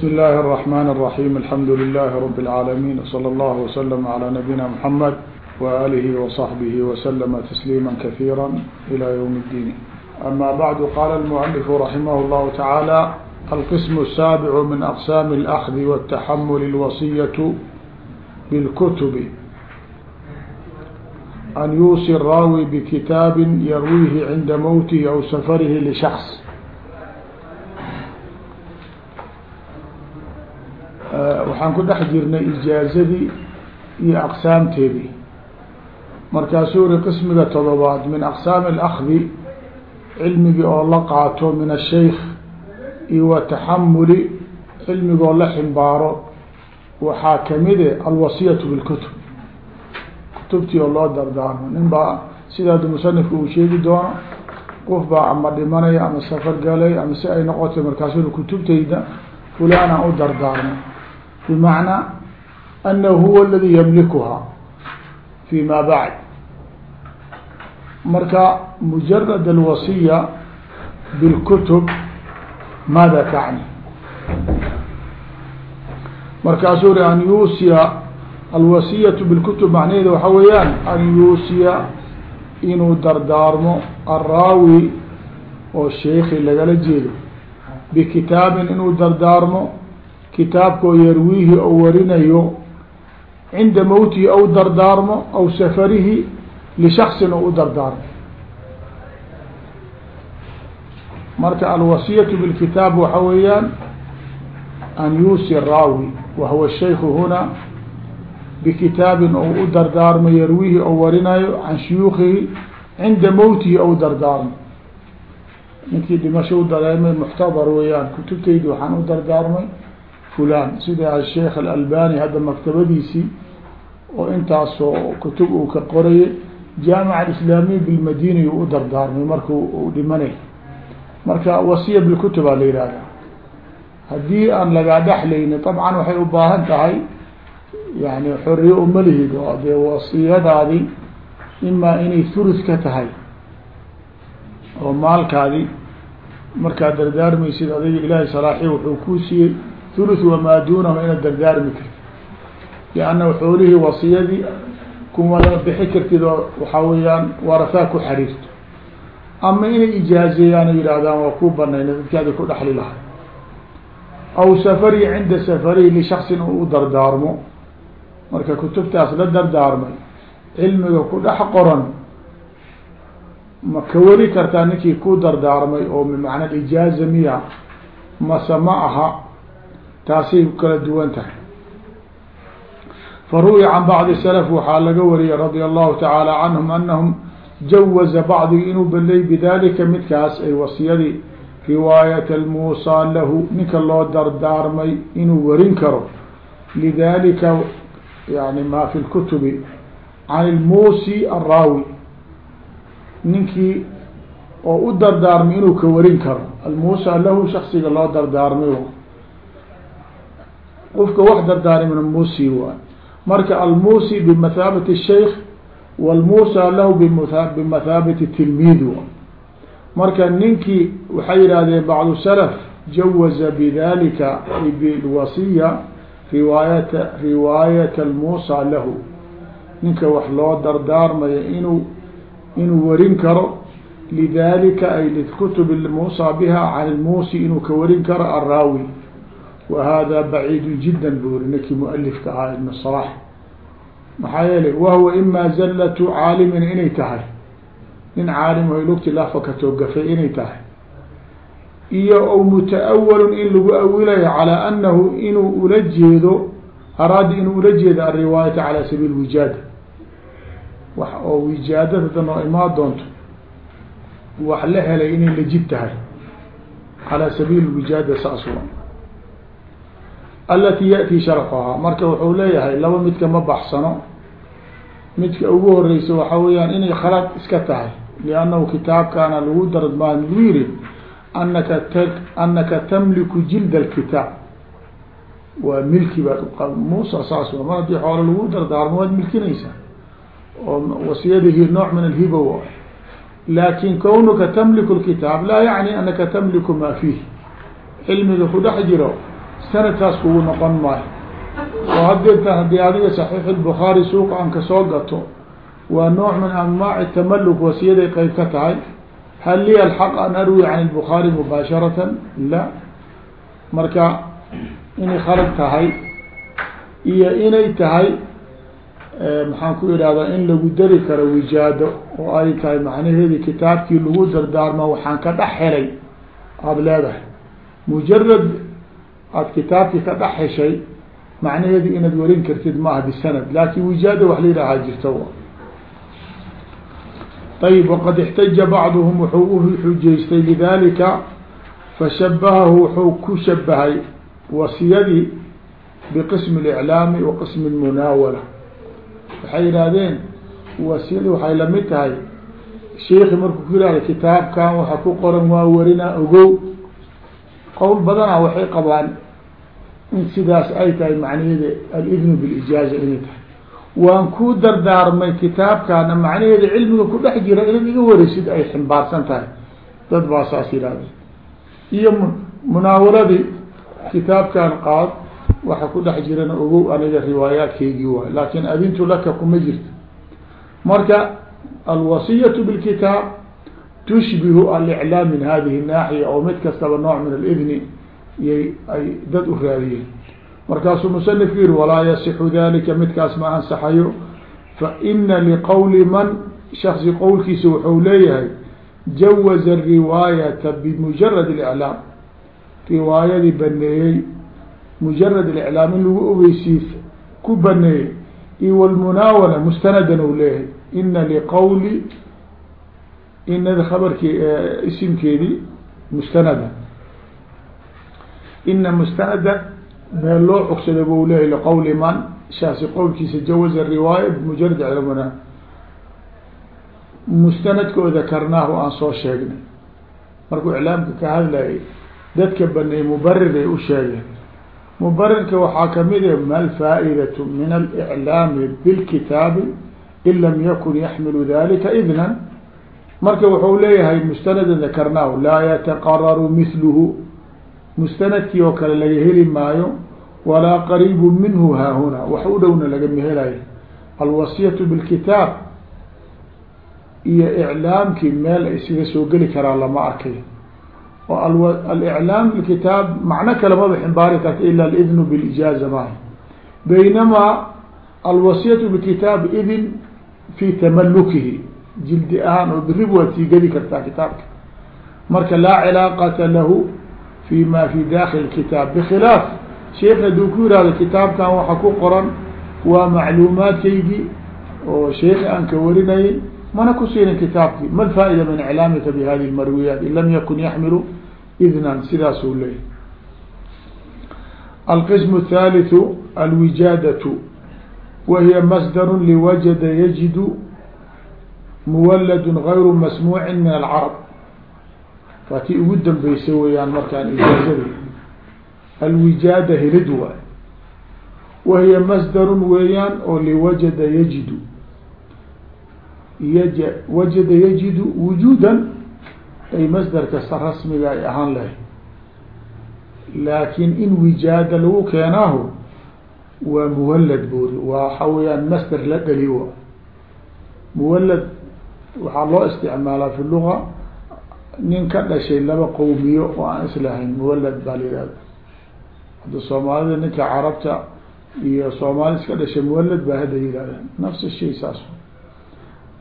بسم الله الرحمن الرحيم الحمد لله رب العالمين وصلى الله وسلم على نبينا محمد وآله وصحبه وسلم تسليما كثيرا إلى يوم الدين أما بعد قال المؤلف رحمه الله تعالى القسم السابع من أقسام الأخذ والتحمل الوصية بالكتب أن يوصي الراوي بكتاب يرويه عند موته أو سفره لشخص waxaan ku dhex jirnay ijaazadii iyo aqsaamteedii. Markaasuu uri qismiga todobaad min aqsaami alakdi cilmigii oo la qaato min ashaykh iyo wa taxamuli cilmigoo la ximbaaro waxaa kamide alwasiyatu bilkutub. Kutubtii oo loo dardaarmo. Nin baa sidaad musanifka uu sheegi doono qof baa ama dhimanaya ama safar galay ama si ay noqotay markaasuu kutubtayda fulanaan u dardaarmo bmacnaa anahu huwa aladi ymlikuhaa fi ma bacd marka mujarad alwasiya bilkutub maada tacni markaasuu ri an yuusiya alwasiyatu bilkutub macnaheeda waxaa weeyaan an yuusiya inuu dardaarmo araawi oo sheeki lagala jeedo bikitaabin inuu dardaarmo kitaabkoo yarwiihi ou warinayo cinda mowtihi aw dardaarmo aw safarihi lishaksin ou u dardaarmo. Marka alwasiyatu bilkitaab waxa weeyaan an yuusi raawi wahuwa shayku huna bikitaabin ou u dardaarmo yarwiihi ou warinayo can shuyuukihi cinda mowtihi ou dardaarmo. Ninkii dhimasho u dareemay muxtadar weeyaan kutubtaydi waxaan u dardaarmay fulan sida asheikh alalbani hadda maktabadiisii oo intaasoo kutub uu ka qorayay jaamica alislaamiya bilmadina u dardaarmay marku u dhimanay marka wasiya bilkutubaa la yihahda haddii aan lagaa dhexlayni dabcan waxay u baahan tahay yani xoriye umalihid oo dee wasiyadaadi imaa inay thuluth ka tahay oo maalkaadi markaad dardaarmaysid adiga ilaahay salaaxi wuxuu kuu thuluth wamaa duunahu inaad dardaarmi kartid lianna xoolihii wasiyadii kumala bixi kartid oo waxaa weeyaan warasaa ku xariirto. Ama inay ijaazeeyaan o yidhaahdaan waa kuu banayna dadkaadi ku dhexli lahay aw safarihi cinda safarihi lishaksin u dardaarmo. Marka kutubtaas la dardaarmay cilmiga ku dhex qoran ma ka wari kartaa ninkii ku dardaarmay oo bimacna ijaaza miya mase ma aha taasay kala duwan tahay. Faruwiya can bacdi salaf waxaa laga wariyay radia allahu tacaala canhum anahum jawaza bacdigi inuu baley bidalika midkaas ay wasiyadii riwaayata almuusaa lahu ninka loo dardaarmay inuu warin karo. Lidalika yani ma fi lkutubi can ilmuusi araawi ninkii oo u dardaarmay inuu ka warin karo. Almuusa lahu shaksiga loo dardaarmay qofka wax dardaarmina muusi waay marka almuusi bimathaabati shaykh wlmuusa lahu bimathaabati tilmiid waay marka ninkii waxay yidhahdeen bacdu salaf jawaza bidalika bilwasiya riwaayata riwaayata almuusa lahu. Ninka wax loo dardaarmaya inuu inuu warin karo lidalika ay likutub muusa biha can ilmuusi inuu ka warin karo araawi wa hada baciidu jida buri ninkii mualifka ahaa ibn salax maxaa yeelay wahuwa ima zallatu caalimin inay tahay nin caalim o lugti lafakato gafay inay tahay iyo aw muta-awalun in lagu awilayo calaa anahu inuu ula jeedo araada inuu ula jeedo alriwaayata calaa sabiil wijaada wax oo wijaadada noo imaan doonto wax la helay inay lajib tahay calaa sabiil wijaada saas wa alati yaأtii sharxuhaa marka wuxuu leeyahay laba midka ma baxsano. Midka ugu horeysa waxaa weeyaan inay khalad iska tahay. Liannahu kitaabkaana lagu darmaa lagu yiri anaka t anaka tamliku jilda alkitaab waa milki baad muusa saas mar haddii xoolo lagu dardaarmo waad milkinaysaa oo wasiyadihi nooc min alhiba waay laakin kownuka tamliku lkitaab laa yacni anaka tamliku maa fiih cilmiga ku dhex jiro sanadkaas kugu noqon maayo. Oo hadeertan haddii adiga saxiix albukhaari suuqa aan ka soo gato waa nooc min anmaaci tamalluk wasiyaday qayb ka tahay. Hal liya alxaq an arwi can albukhaari mubaasharatan? La. Marka inay khalad tahay iyo inay tahay eh, maxaan ku idhahdaa in lagu dari karo wijaado oo ay tahay macnaheedi kitaabkii lagu dardaarma waxaan ka dhex helay. Aada leedahay. Mujarad aada kitaabtii ka dhex heshay macnaheedu inaad warin kartid maaha bisanad laakin wijaada wax la yidhaahaa jirto ayb waqad ixtaja bacduhum wuxuu u xujeystay lidalika fashabahahu wuxuu ku shabahay wasiyadii biqismi اliclaami wa qismi اlmunaawala waxay yidhaahdeen wasiyadii waxay la mid tahay sheikhi markuu ku yihahda kitaabkan waxa ku qoran waa warina ogow qowl badanaa waxay qabaan in sidaas ay tahay macnaheeda alidnu bilijaaza inay tahay. Waan ku dardaarmay kitaabkaana macnaheeda cilmiga ku dhex jira inaad iga wareysid ay ximbaarsan tahay. Dad baa saas yidhahdeen iyo munaawaladii kitaabkan qaad waxa ku dhex jirana ogow aniga riwaayaadkaygii waay. Laakin adintu laka kuma jirto. Marka alwasiyatu bilkitaab tushbihu aliclaam min hadihi naaxiya oo mid kastaba nooc min alidni yay ay dad u raadiyeen. Markaasuu musanifku yihi walaa yasixu dalika midkaas ma ansaxayo. Fa ina liqowli man shaksi qowlkiisa wuxuu leeyahay jawaza riwaayata bimujarad اliclaam riwaayadii baneeyey mujarad اliclaam in lagu ogeysiis ku baneeyey. Iyo wlmunaawala mustanadan u leeyahay ina liqowli inada khabarkii isimkeedii mustanada ina mustanada meel loo cugsada bu leeyahy liqowli man shaasi qowlkiisa jawaza riwaaya bimujarad mustanadka oo dakarnaahu aan soo sheegnay. Markuu iclaamka ka hadlayay dadka baneey mubarir ay u sheegeen. Mubarirka waxaa ka mid a ma alfaaidatu min aliclaami bilkitaabi in lam yakun yaxmilu dalika idnan marka wuxuu leeyahay mustanadan dakarnaahu laa yataqararu mithluhu mustanadkii oo kale laga heli maayo walaa qariibu minhu haahuna. Wax u dhowna lagama helayo alwasiyatu bilkitaab iyo iclaamkii meel ay isaga soo geli karaan lama arkay. Oo aliclaam bilkitaab macno kale maba ximbaari karta ila alidnu bilijaaza maaha. Baynamaa alwasiyatu bilkitaab idin fi tamalukihi jildi ahaan oo birib waad sii geli kartaa kitaabka marka laa cilaaqata lahu fi ma fi dakili kitaab bkhilaaf sheekh haduu ku yihahdo kitaabkan waxa ku qoran waa macluumaadkaygii oo sheekhi aan ka warinayay mana ku siinin kitaabkii ma lfaa'ida min iclaamika bihadi lmarwiyaat in lam yakun yaxmilu idnan sidaasuu leeyahy alqism الthalitثu alwijaadatu wa hiya masdar liwajada yajidu muwalad gayru masmuuci min alcarab waa tii ugu dambeysay weyaan markaan ijaazada alwijaada helid waay wa hiya masdarun weeyaan oo liwajada yajidu yaj wajada yajidu wujuudan ay masdarka rasmiga ay ahaan lahay laakin in wijaada lagu keenaahu waa muwalad buuri waxa weeyaan masder la dhali wa waxaa loo isticmaalaa fi luga. Nin ka dhashay laba qowmiyo oo aan islahayn muwalad baa la yihahda hadda soomaalida ninka carabta iyo soomaali iska dhashay muwalad baa hadda yihahda nafs shay saas.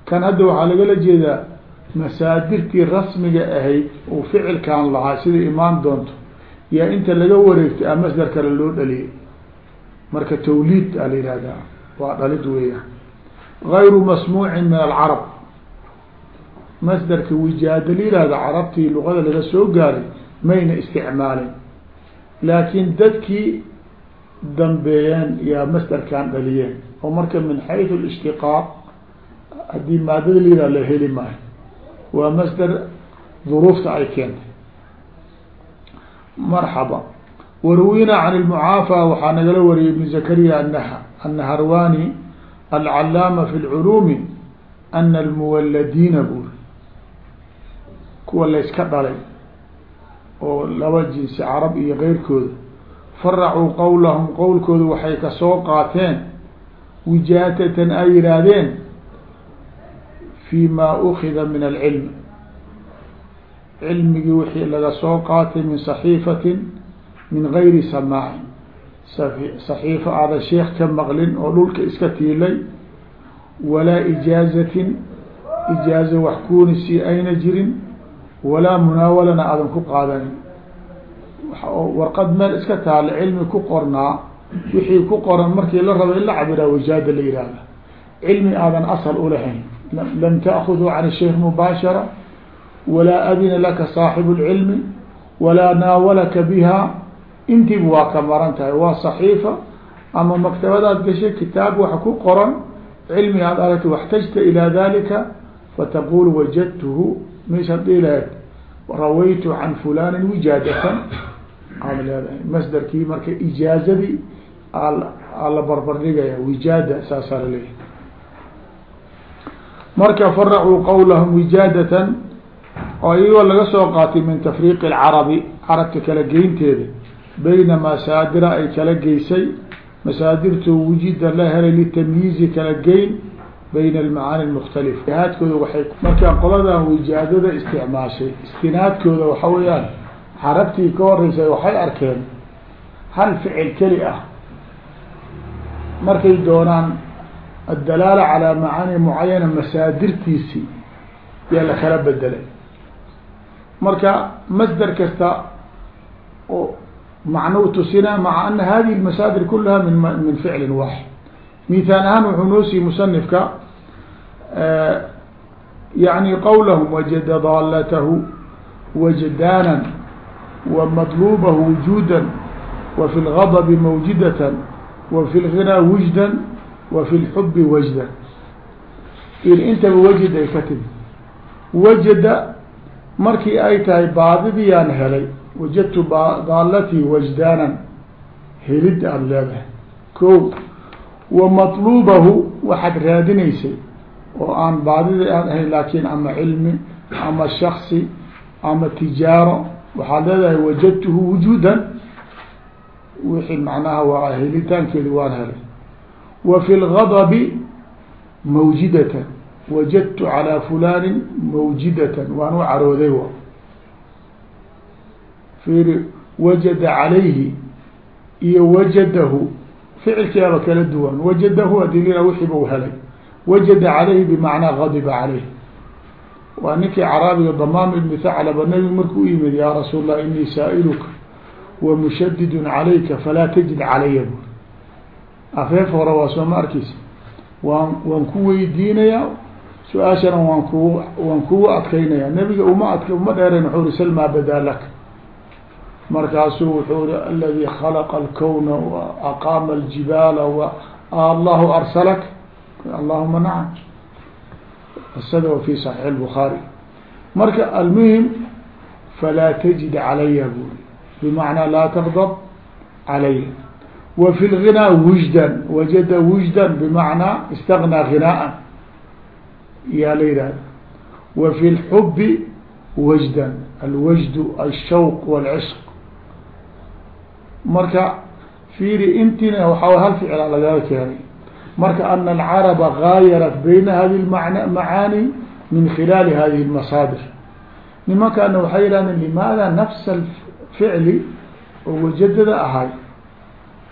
Kan hadda waxaa lagala jeedaa masaadirtii rasmiga ahayd uu ficilkan lahaa sida imaan doonto yaa inta laga wareegtay a masdar kale loo dhaliyay. Marka tawliid aa la yihahdaa waa dhalid weeyaan. Gayru masmuucin min alcarab masdarka wijaada la yihahda carabtii luqada laga soo gaaray mayna isticmaalin laakiin dadkii dambeeyeen yaa masdarkan dhaliyeen oo marka min xayثu اlاshtiqaaq haddii maadada la yihah la heli maayo waa masdar duruufta ay keentay marxaba waruwina can اlmucaafى waxaa nagala wariyay ibn zakariya annaharwani alcalaama fi اlculuumi ana almuwaladiina buuri kuwa layska dhalay oo laba jinsi carab iyo keyrkooda faracuu qowlahum qowlkooda waxay ka soo qaateen wijaatatan ay yihaahdeen fi ma ukida min alcilmi cilmigii wixii laga soo qaatay min saxiifatin min gayri samaacin saxiifo aadan sheekh ka maqlin oo dhulka iska tiilay walaa ijaazatin ijaaza wax kuunisi ayna jirin walaa munaawalana aadan ku qaadanin warqad meel iska taala cilmi ku qornaa wixii ku qoran markii la rabo in la cabiraa wajaada la yihahda cilmi aadan asal ulahayn lam taakudu can sheikh mubaashara walaa adina laka saaxibu lcilmi walaa naawalaka biha. Intiiba waa ka maran tahay waa saxiifa ama maktabadaad gashay kitaab wax ku qoran cilmi aad aragta waxtajta ilaa dalika fataqul wajadtuhu meeshaad dhihi lahayd rawaytu can fulanin wijaadatan. Aad leedahay masderkii marka ijaazadii ala barbardhigaya wijaada saasaa la leeyahay marka faracuu qowlahum wijaadatan oo iyagoo laga soo qaatay min tafriiqi alcarabi carabka kala geynteeda bayna masaadira ay kala geysay masaadirtu wujida la helay litamyiizi kala geyn bayna almacaani lmukhtalifa jihaadkooda waxay markaa qoladan wijaadada isticmaashay. istinaadkooda waxa weeyaan carabtii ka horeysay waxay arkeen hal ficil keli ah. markay doonaan addalaala calaa macaani mucayana masaadirtiisii yaa la kala bedelay. marka masder kasta oo macnuu tusina maca ana hadihi lmasaadir kulaha min min ficlin waaxid mithaal ahaan wuxuu noo siiyey musanifka yani qawlahum wajada daalatahu wajdaanan wa madluubahu wujuudan wa fi lgadbi mawjidatan wa fi lginaa wujdan wa fi lxubi wajdan il intaba wajid ay ka timi wajada markii ay tahay baadidiyaan helay wajadtu daalatii wajdaanan helid aada leedahay ko wa matluubahu waxaad raadinaysay oo aan baadida aan ahayn laakin ama cilmi ama shaksi ama tijaaro waxaad leedahay wajadtuhu wujuudan. Wixii macnaha waa helitaankeedi waan helay. Wa fi lgadabi mawjidatan. Wajadtu calaa fulaanin mawjidatan. Waan u carooday wa. Fiiri wajada calayhi iyo wajadahu. Ficilkeeba kala duwan. Wajadahu hadilina wixiiba u helay wajada calayhi bimacnaa gadiba calayh. Waa ninkii caraabiga damaam ibni thaclaba nabigu markuu u yimid yaa rasuul lah inii saa'iluka wa mushadidun calayka falaa tajid calaya bu afeef hore waa soo ma arkeysa waan waan ku weydiinayaa su'aashana waan ku waan kugu adkaynaya. Nebiga uma adk uma dheerayn wuxuu uri sal maa badaa laka markaasuu wuxuu ri aladi khalaqa alkowna wa aqaama aljibaala wa allahu arsalak allahuma nacam qisada wa fi saxiix اlbukhaari marka almuhim falaa tajid calaya buri bimacnaa laa taqdab calaya wa fi lginaa wujdan wajada wujdan bimacnaa istagnaa ghinaa yaa la yihahda wa fi lxubi wajdan alwajdu alshawq wاlcishq marka fiiri intina waxaa hal ficilaa lagaga keenay marka ana alcaraba gaayarat bayna hadi macaani min khilaali hadihi اmasaadir nimankaana waxay yihahdeen limaada nafsa ficli oo wajadada ahay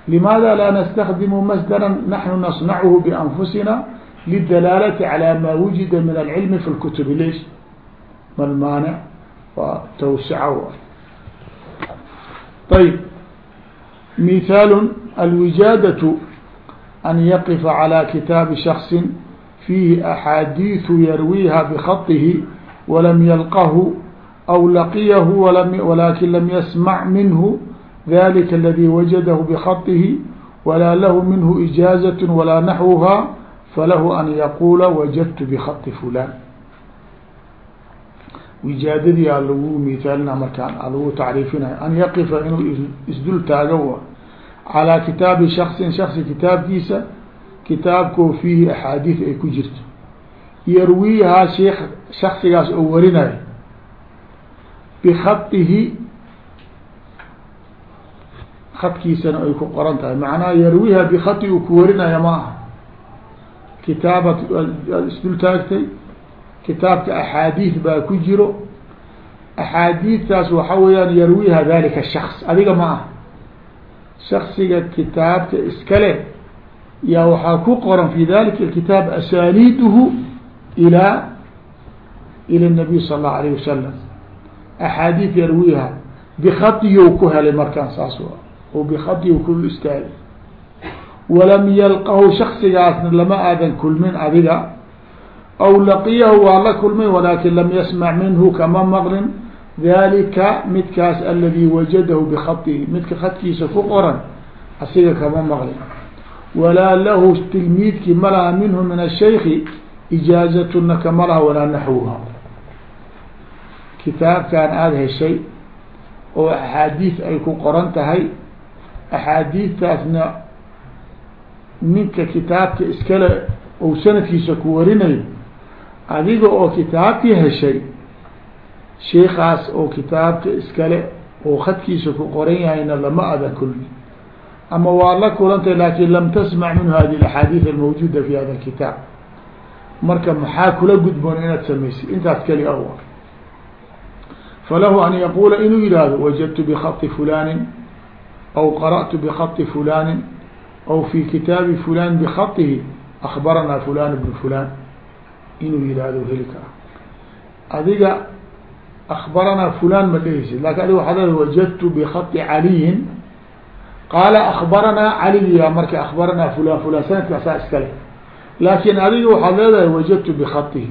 limaada laa nastakdimu masdara naxnu nasnachu bianfusina lidalaalati calى ma wujida min alcilmi fi lkutubi leys malmaanic waa tawsica ah. ayb mihaalu alwijaadatu أن يقف على kitاaب شخص فيه أحاadيث يرويها بخطه ولم يلقه أو لقيه ولكن لم يسمع منه ذلك الذي وجده بخطه ولا له منه إجاaزة ولا نحوها فله أن يقول وجدت بخط فلان wijaadadii a lagu mithaalina markaan a lagu tacriifinaya an yaqifa inuu isdul taago calaa kitaabi shaksin shaksi kitaabkiisa kitaabkoo fiihi axaadiis ay ku jirto yarwiihaa sheek shaksigaas oo warinayo bikadihi khadkiisana ay ku qoran tahay macnaha yarwiha bikati uu ku warinaya ma aha kitaabat isdul taagtay kitaabka axaadiid baa ku jiro axaadiidtaas waxa weeyaan dalika shaks adiga ma aha shaksiga kitaabka iskale yaa waxaa ku qoran fi dalika kitaab asaniiduhu ilaa ila nabiy sal allahu alayh wasalam axaadiid yarwiha bikatiyu ku helay markaan saas o bikatiyu ku istaagay. Walam yalqahu shaksigaasna lama aadan kulmin adiga aw laqiyahu waa la kulmay walakin lam yasmac minhu kama maqlin dalika midkaas aladi wajadahu bikatihi midka khadkiisa ku qoran asiga kama maqlin walaa lahu tilmiidki ma laha minhu min ashayki ijaazatuna kama laha walaa naxwuha kitaabkan aada heshay oo axaadiis ay ku qoran tahay axaadiistaasna ninka kitaabka iskale ou sanadkiisa ku warinayo adiga oo kitaabkii heshay sheikaas oo kitaabka iskale oo khadkiisa ku qoran yahayna lama adan kulmi ama waa la kulantay laakin lam tasmac minhu hadihi axaadiid almawjuuda fi hada kitaab. Marka maxaa kula gudboon inaad samaysid? Intaas keliga u a falahu an yaquula inuu yihahdo wajadtu bikati fulaanin aw qara'tu bikati fulaanin aw fi kitaabi fulan bikatihi akbaranaa fulan bnu fulan inuu yihahdo heli kara adiga akbaranaa fulan ma dheheysid laakiin adiga waxaa leeda wajadtu bikati caliyin qaala akbaranaa caliy yaa marka akbaranaa fulan fulan sanadkaa saa iskale laakin adiga waxaad leedahay wajadtu bikatihi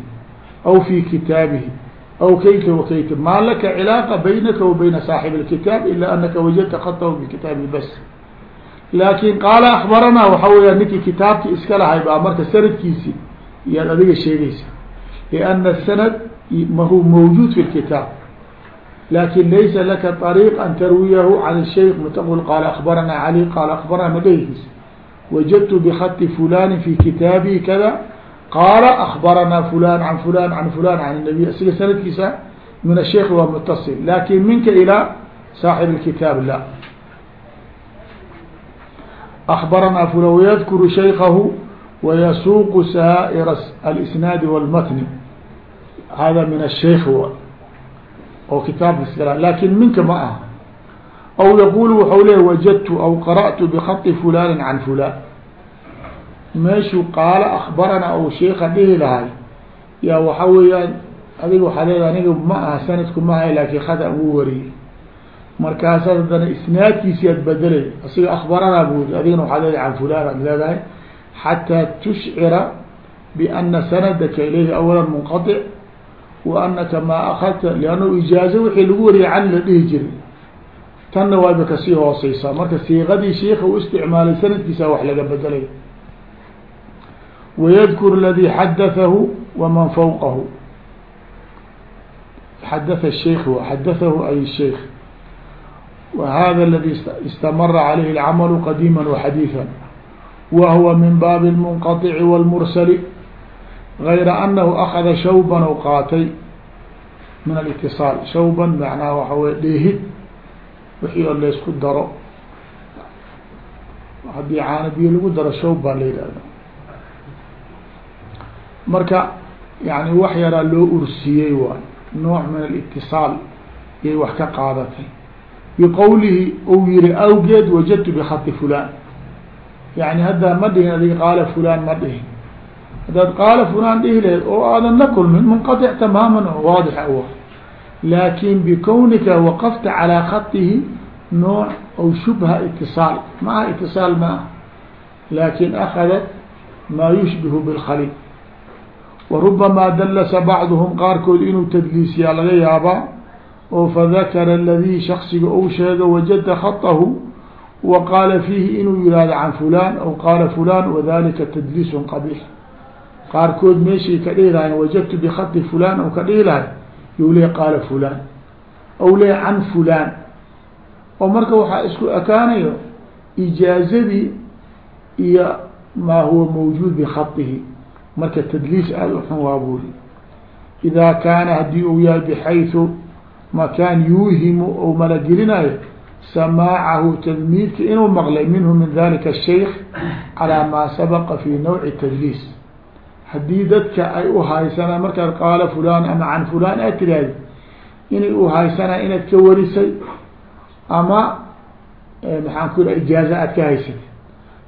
aw fi kitaabihi aw kayka wakayka maa laka cilaaqa baynaka wa bayna saaxib اkitaab ila anaka wajadta katahu bikitaabihi bas laakin qaala akbaranaa waxa weyaa ninkii kitaabkii iska lahay baa marka sanadkiisi iyaad adiga sheegeysa lana sanad mahu mawjuud fi lkitaab lakin laysa laka طariiq an tarwiyahu can shaykh mataqul qaala akbaranaa cali qaala akbaranaa madhaykiisa wajadtu bkhati fulani fi kitaabihi kada qaala akbaranaa fulan can fulan can fulan can nabiy siga sanadkiisa min asheikh waa mutasil lakin minka ilaa saaxib اlkitaab la akbaranaa fulan wayadkuru shaykahu wayasuuqu saa'ir alisnaadi wاlmatni hada min asheikh oo kitaabka laakiin minka ma aha aw yaqulu waxau leeya wajadtu aw qara'tu bkhaطi fulani can fulan meeshuu qaalo akbaranaa ou sheika dhihi lahay yaa waxa weeyaan adiga waxaa leedaha aniga ma aha sanadku ma ahay laakin khada wuu wariyey markaasaad haddana isnaadkiisi aad bedelay asiga akbaranaa buuri adigana waxaa leedahay can fulan aad leedahay xataa tushcira biana sanadaka ilayhi awala munqaطic wa anaka maa akadta lianna ijaazo wixii lagu wariyay can la dhihi jiray tanna waayba kasii hooseysaa marka siiqadii sheika u isticmaalay sanadkiisa wax laga bedelay وydkr اladي xadaثahu wman fوqahu xadaث الشeik xadaثahu ay الشeik وhada اladي اstamra عalayh الcml qadيma وxadيiثا whuwa min bab الmنqaطع والmursl غayra أnahu akada shawban o qaatay min الاتصاal shawban macnaha waxa wey dheehid wixii oo laysku daro haddii caana biyo lagu daro shawb baa la yihahda marka yani wax yaraa loo ursiyey waay nooc min alitiصaal yay wax ka qaadatay biqowlihi ou yihi awgeed wajadtu bikati fulan yani haddaa ma dhihin adiga qaala fulan ma dhihin haddaad qaala fulan dhihi laheyd oo aadan la kulmin munqaطic tamaaman oo waadix awa laakin bikownika waqafta calىa khatihi nooc ou shubha itiصaal ma aha itiصaal ma ah laakin akadat maa yushbihu bilkhaliil warubamaa dallasa bacduhum qaarkood inuu tadliisiyaa laga yaabaa oo fadakara aladii shaksiga ou sheega wajada khatahu wa qaala fiihi inuu yihahdo can fulan aw qaala fulan wadalika tadliisun qabiix qaarkood meeshay ka dhihi lahayn wajadtu bikati fulan ou ka dhihi lahay you le qaala fulan aw le can fulan oo marka waxaa isku ekaanayo ijaazadii iyo maa huwa mawjuud bikatihi marka tdliis aada u xun waa buri إida kaana hadii uu yahay bxayثu makaan yuuhimu ou malagelinayo samaacahu tadmiidka inuu maqlay minhu min dalika الshaykh calىa maa sabaqa fi nawci tadliis haddii dadka ay u haysanaan markaad qaala fulan ama can fulan aad tiraahdi inay u haysanaan inaad ka warisay ama maxaan ku iraha ijaaza aad ka haysatay.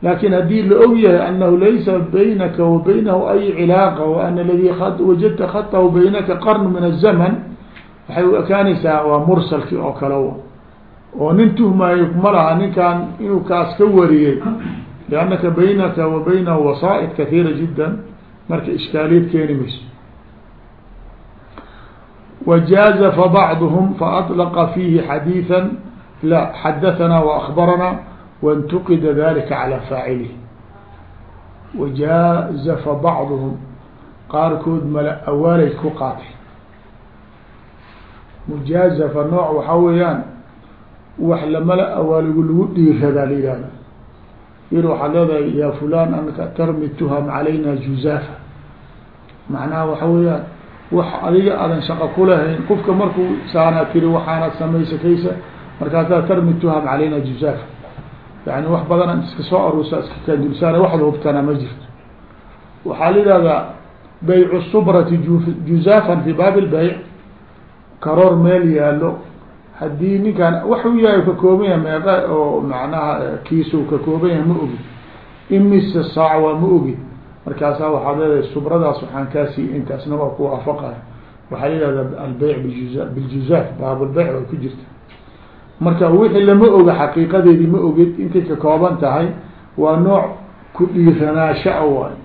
Laakin haddii la og yahay anahu laysa baynaka wa baynahu ay cilaaqa wa ana aladii wajadta khatahu baynaka qarn min الzamn waxay u ekaanaysaa waa mursalkii oo kale oo nin tuhmaayo ma laha ninkan inuu kaas ka wariyey liannaka baynaka wa baynahu wasaa'id kahiira jiddan marka ishkaaliyad keeni mayso wajaaza fabacduhum faطlaqa fiihi xadiiثa la xadahanaa waakbaranaa waاntuqida dalika calى faacilihi wajaaza fabacduhum qaarkood mala awaalay ku qaatay mujaazafa nooc waxaa weeyaan wax lamala awaaligu lagu dhiiradaa la yihahda yir waxaad leedahay ya fulan anaka tarmi tuham calayna juzaafa macnaha waxa weeyaan wax adiga aadan shaqo kulahayn qofka markuu saana tiri waxaanad samaysa kaysa markaasaa tarmi tuham calayna juzaafa yani wax badan iska soo aruusa iska kaadulsaana waxda hubtana ma jirto. Waxaa la yihahdaa baycu subrati juzaafan fi baabi lbayc karoor meel yaalo haddii ninkaan waxuu yahay ka kooban meeqa oo macnaha kiisuu ka kooban ma ogid imise saac waa ma ogid markaasaa waxaad leedahay subradaas waxaan kaasiiy intaasna waa ku waafaqay. Waxaa layihahda albeyc bjuza biljuzaaf baabulbeyc way ku jirta. Marka wixii lama oga xaqiiqadeedii ma ogid intay ka kooban tahay waa nooc ku dhiiranaasha waay.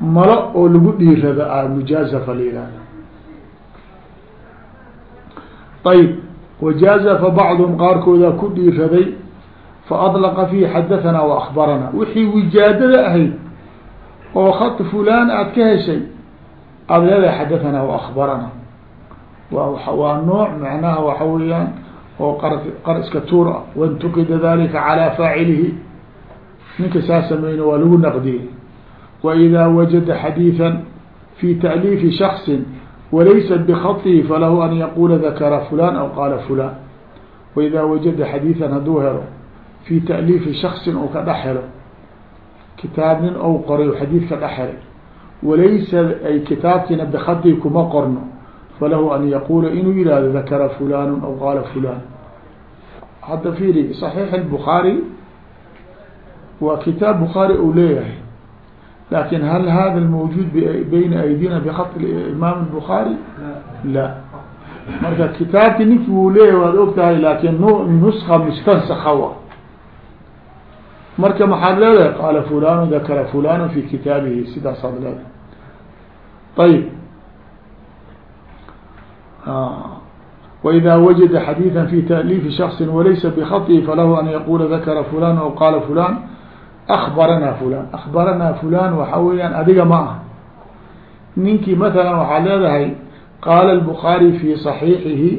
Malo oo lagu dhiirado a mujaazafa la yihahda ayb wajaazafa bacduhum qaarkoodaa ku dhiiraday faadlaqa fiihi xadahanaa waakbaranaa wixii wijaadada ahayd oo khad fulaan aad ka heshay aada leedahay xadahanaa waakbaranaa wa waa nooc macnaha waxa weeyaan oo qar qar iska tuur ah waintuqida dalika calaa faacilihi ninka saa sameyna waa lagu naqdiyey waidaa wajada xadiiثa fi taأliifi shakصi walaysa bkhaطihi falahu an yaqula dakara fulan aw qaala fulan waidaa wajada xadiiثan hadduu helo fi taأliifi shakصin uu ka dhex helo kitaab nin ou qoray xadiid ka dhex helay walaysa ay kitaabkiina bkhaطihi kuma qorno falahu an yaqula inuu yihahdo dakara fulan aw qaala fulan hadda fiiri صaxiix الbخaarي waa kitaab bukhaari uu leeyahay lakin hal hada الموجود bayna aydina bخط imaam الbخaarي la marka kitaabki ninki wuu leeyahay waad og tahay lakin nuska mustansaka wa marka maxaad leedahay qaala fulan dakara fulan fi kitaabihi sidaasaad leedahay ayb وإذا وجد حديثا في تأليف شخص وليس بخطه فله أن يقول ذكر فلان أو قال فلان أخبرنا فلان أخبرنا فلان waxa weyaan adiga ma ah ninkii مثلا waxaad leedahay qاl البخاري في صحيiحihi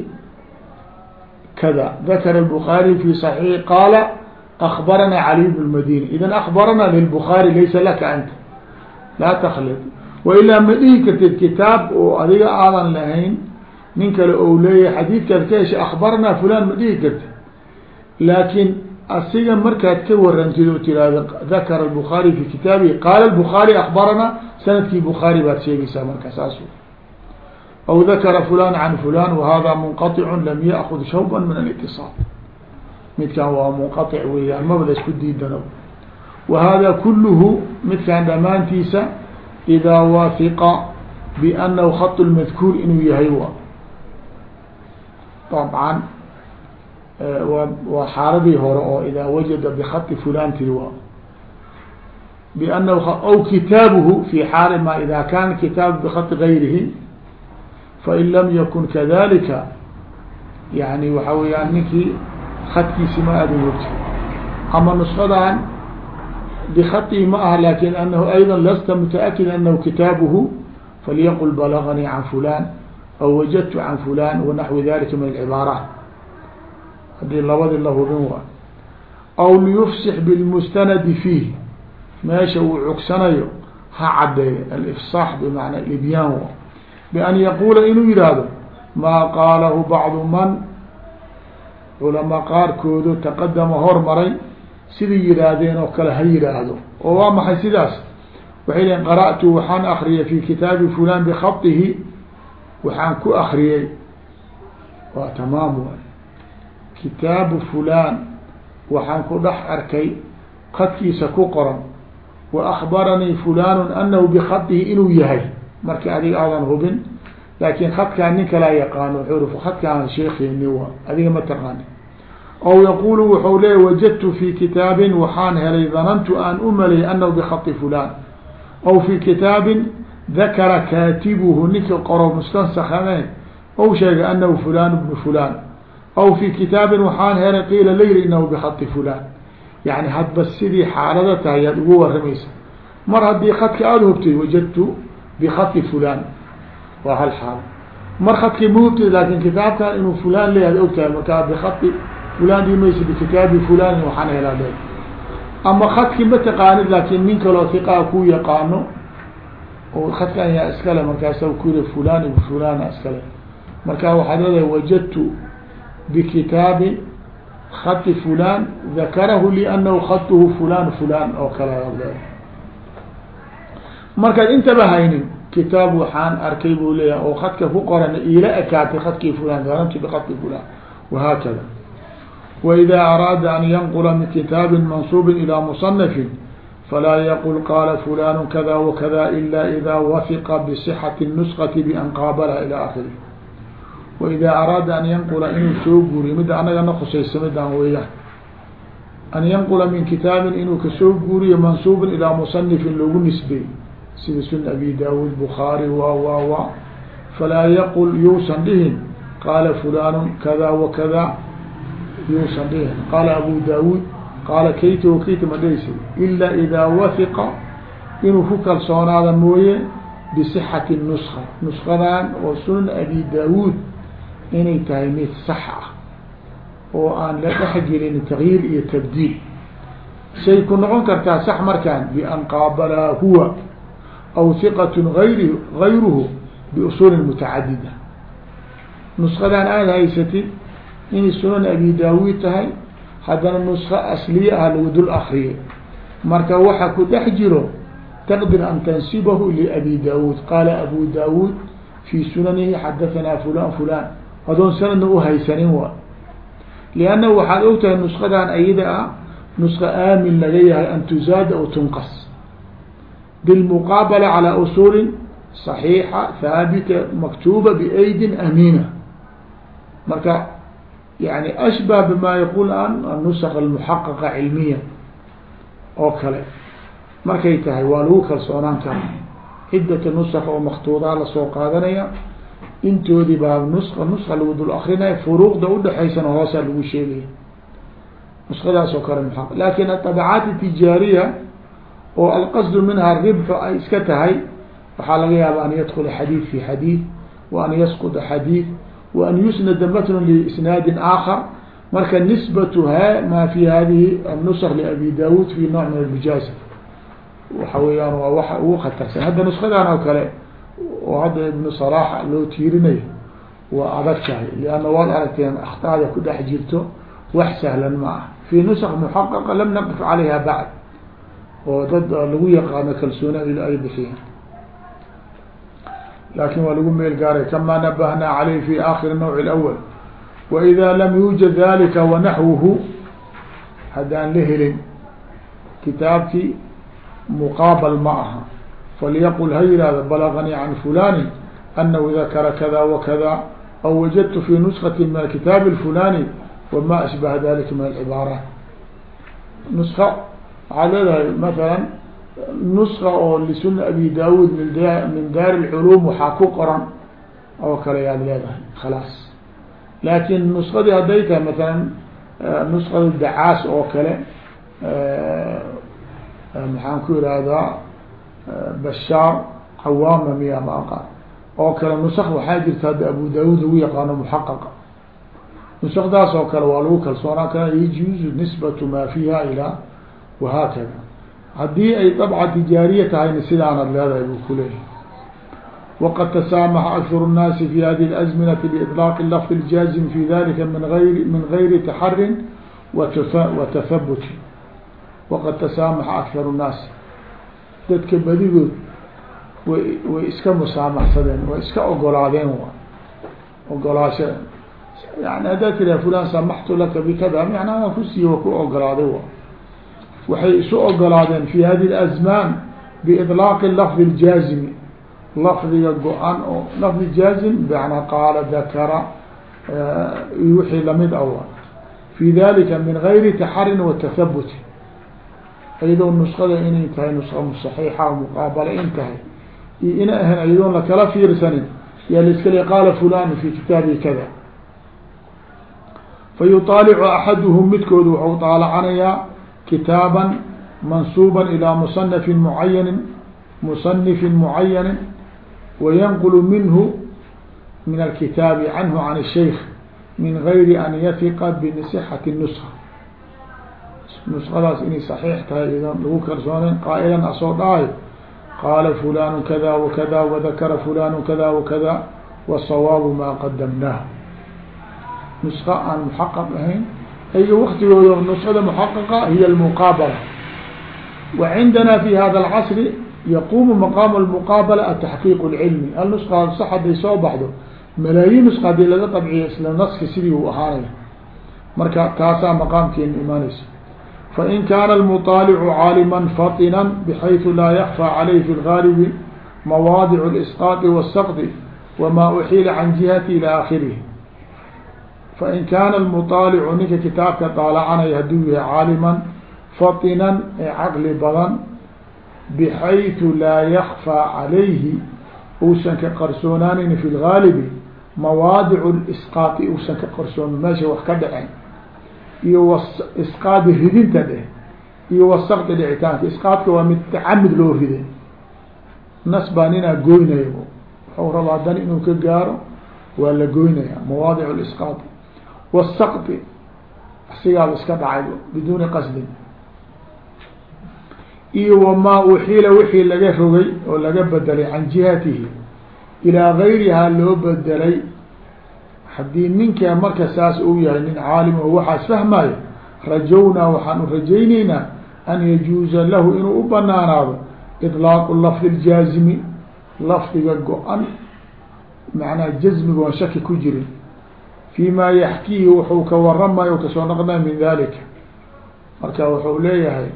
kذا ذkر البخاري في صحيح qاl أخبرنا علي بن المديني إذا أخبرنا للبخاري laysa laka أنت laa تkلط وإlaa ma dhihi kartid kitaab oo adiga aadan lahayn nin kale ou leeyahay xadiidkaad ka heshay akbarnaa fulan ma dhihi karti laakiin asiga markaad ka warantid oo tiraahdo dakara الbخaarي fi kitaabihi qaala الbخaarي akbaranaa sanadkii bخaarي baad sheegaysaa marka saas aw dakara fulan can fulan wahada munqaطic lam yaأkud shawba min الاتصاal midkan waa munqaطic weeyaan maba la isku diidano wahada kulluhu midkan dhamaantiisa idaa waafiqa bأnahu khaط اmadkuur inuu yahay wa طبعا waa xaaladii hore oo idaa wajada bkhaطi fulan tiri wa بأنه أو kitaaبه في xaal ma إذا kاn kitaaب بخط غayrihi fain lam ykن kadalika yani waxa weyaan ninkii hadkiisi ma aadan wogti ama nusqadan bihatihi ma ah laakiin anahu ayda lasta mutaakida anahu kitaabuhu falyaqul balaganii can fulan aw wajadtu can fulan wanaxwi dalika min alcibaaraat haddii labadi la hubin waa. Aw liyufsix bilmustanadi fiih. Meesha uu cugsanayo ha cadeey alifsaax bimacnaa libyan wa bian yaquula inuu yidhaahdo maa qaalahu bacdu man culamaa qaarkoodu taqadama hormaray siday yihaahdeen oo kale ha yihaahdo oo waa maxay sidaas? Waxay lehin qara'tu waxaan akriyay fi kitaabi fulan bikatihi waxaan ku akriyey waa tamaam waay. Kitaabu fulan waxaan ku dhex arkay khadkiisa ku qoran. Wa akbaranii fulanu anahu bikatihi inuu yahay. Marki adiga aadan hubin laakin khadkaan nin kalaa yaqaano wuxuu khadkaan sheekeeni wa adiga ma taqaani aw yaqulu wuxuu leeya wajadtu fi kitaabin waxaan helay danantu aan u malay anahu bikati fulan aw fi kitaabin dakara kaatibuhu ninka qoro mustansakame ou sheegay anahu fulan bnu fulan aw fi kitaabin waxaan helay qiila layri inahu bikati fulan yani hadba sidii xaalada tahay yaad ugu waramaysa mar haddii khadka aada hubtay wajadtu bikati fulan waa hal xaal mar khadkii mahubtay laakin kitaabkan inuu fulan leeyahay ogtahay markaa bikati fulan dhimaysa bikitaabi fulan waxaan helaa le ama khadki ma taqaanid laakin nin kaloo hiqaa ku yaqaano oo khadkan yaa iskale markaasa ku yiri fulan ibn fulana iskale marka waxaad leedahay wajadtu bkitaabi khati fulan dakarahu liannahu khatuhu fulan fulan oo kale leedahay intaba haynin kitaab waxaan arkay buu leeyahay oo khadka ku qoran iila ekaatay khadkii fulaan zanabtu bikadki fulaan. Wahaakada. Waidaa araada an yanqula min kitaabin mansuubin ilaa musanafin falaa yaqul qaala fulanu kada wakada ila idaa wafiqa bisixati nusqati bian qaabalaha ilaa akirih waidaa araada an yanqula inuu soo guuriyo midda annagana khusaysa midaan weeyaan. An yanqula min kitaabin inuu ka soo guuriyo mansuubin ilaa musanifin loogu nisbey sida suna abi daawud bukhaari wa wa wa. Falaa yaqul yuusan dhihin. Qaala fulanu kada wakada yuusan dhihin. Qaala abu daawuud qaala kayta wakayta ma dhehaysa ilaa idaa wafiqa inuu ku kalsoonaada mooye bisixati nuska nuskadan oo sunan abi daawuud inay tahay mid sax ah oo aan la dhexgelin takyiir iyo tabdiil. Say ku noqon kartaa sax markaan bian qaabalaa huwa aw hiqat ayri gayruhu biusuulin mutacadida nuskadan aada haysatid inay sunan abi daawud tahay haddana nuska asliye ah lagu dul akriyay marka waxa ku dhex jiro taqdir an tansibahu liabi daawud qaala abu daawud fi sunanihi xadahanaa fulan fulan adoon sanadna uhaysanin wa liannahu waxaad og tahay nuskadan ayada ah nuska aamin laga yahay bilmuqaabala calى usuuli صaxiixa haabita maktuba baydin amina marka yani ashbah bima yaqul an anusk almuxaqaqa cilmiya oo kale markay tahay waa lagu kalsoonaan kara ciddata nusk oo maktuudaa lasoo qaadanaya intoodii baa nuska nuska lagu dul akrinaya furuuqda udhexaysana hoosaa lagu sheegaya nuskadaas oo kale muxaq lakin aطabacaat tijaariya oo alqasdu minha ribxu ay iska tahay waxaa laga yaaba an yadkula xadiid fi xadiid wa an yasquda xadiid wa an yusnada matnu liisnaadin aakhar. Marka nisbatu ha ma fi hadihi anusr liabi daawud fi nooc min almujaaza waxa weeyaan waa waxa ugu khatarsan. Hadda nuskadan oo kale oo hadda ibnu salaaxa loo tiirinayo waa adag tahay lianna waad aragteen akhtaada ku dhex jirto wax sahlan ma ah fi nusk muxaqaqa lam naqif calayha bacd oo dad lagu yaqaano kalsoona ay bixiyeen laakin waa lagu meel gaaray kama nabahnaa caleyh fi akhiri nawc اlأwl waإida lam yuujad dalika wanaxwuhu haddaan la helin kitaabkii muqaabal ma aha falyaqul ha yihahdo balaganii can fulani anahu dakara kada wakada aw wajadtu fi nuskati min akitaabi اlfulani wama ashbaha dalika min alcibaaraat nuska waxaad leedahay maala nuska oo lisuna abi daawud min min daar اlculuum waxaa ku qoran oo kale yaad leedahay khalaas laakin nuskadii hadday tahay masalan nuskada dacaas oo kale maxaan ku ihahdaa bashaar cawaama miya ma aqaan oo kale nusak waxaa jirta hadda abu daawud lagu yaqaano muxaqaqa nusakdaas oo kale waa lagu kalsoonaan kara yajuuzu nisbatu ma fiiha ilaa wahaakada haddii ay dabca tijaariya tahayna sidaanad leedahay buu kuleeyahay wqad تساmح أkثr الناasi في hadiه الأزمنة بإطلاq لفظ الجاaزم في ذlika min غayri تxri وتثبt wqad تساmح أkثr الناas dadka badigood way way iska musaamaxsadeen way iska ogolaadeen ogolaasha yani haddaad tira fulan samaxtu laka bikada mana aan kusiiye wa ku ogolaaday wa waxay isu ogolaadeen fi hadi الأزمان بإطلاq لفظ الجاaزم lafdiga go-an oo lafdi jaazim bmacnaa qaala dakara iyo wixii lamid awa fi dalika min gayri taxarin wa tathabuti iyadoo nusqada inay tahay nusqa saxiixa muqaabala in tahay iyo ina ahan iyadoon lakala fiirsanin yaa laiska le qaala fulan fi kitaabi kada fa yuطaalicu axaduhum midkoodu waxau طaalacanayaa kitaaban mansuuba ilaa musanafin mucayani musanifin mucayani وينqل minه min الkitaabi canhu can الshaykh min غayri an yafiqa bصxati النسخة نسqadaas inay صaxiix tahay idan lagu kalsooneyn qaa'ilan asoo dhahay qaala fulan kada وkada وdakara fulan kada وkada وصawaabu ma qadamnaah نسqa aan محaqq ahayn ayga waktigooda نسqada محaqqa hiy الmqaabلة وعindana في hada الcصr yaqumu maqaam almuqaabala ataxqiiq lcilmi hal nusqa sax haday soo baxdo malaayiin nusqa hadii laga dabciyo isla naski sidii uu ahaanaya marka taasaa maqaamkeena imaanaysa fain kaana almuطaalicu caaliman fatinan bxayثu laa yakfى calayh fi lgaalibi mawaadic اlisqaaطi wالsaqdi wama uxiila can jihati ilى akhirihi fain kaana almuaalicu ninka kitaabka daalacanaya hadduu yahay caaliman fatinan ee caqli badan bxayثu laa yakfى calayhi uusan ka qarsoonaanayni fi lgaalibi mawaadicu isqaati uusan ka qarsoonin meesha wax ka dhaceen iyo isqaadi ridinta dheh iyo wasaqda dhicitaanka isqaadka waa mid tacamid loo riday nas baa ninaa goynaya waxuu rabaa dan inuu ka gaaro waa la goynaya mawaadic lisqaadi wasaqdi asigaaba iska dhacay biduuni qasdin iyo wamaa uxiila wixii laga rogay oo laga bedelay can jihatihi ilaa gayrihaa loo bedelay haddii ninka marka saas uu yahay nin caalim oo waxaas fahmayo rajownaa waxaanu rajayneynaa an yajuuza lahu inuu u banaanaado iطlaaqu lafdi اljaazimi lafdiga go-an macnaha jazmigoon shaki ku jirin fii ma yaxkiihi wuxuu ka waramayo ka soo naqnay min dalika marka wuxuu leeyahay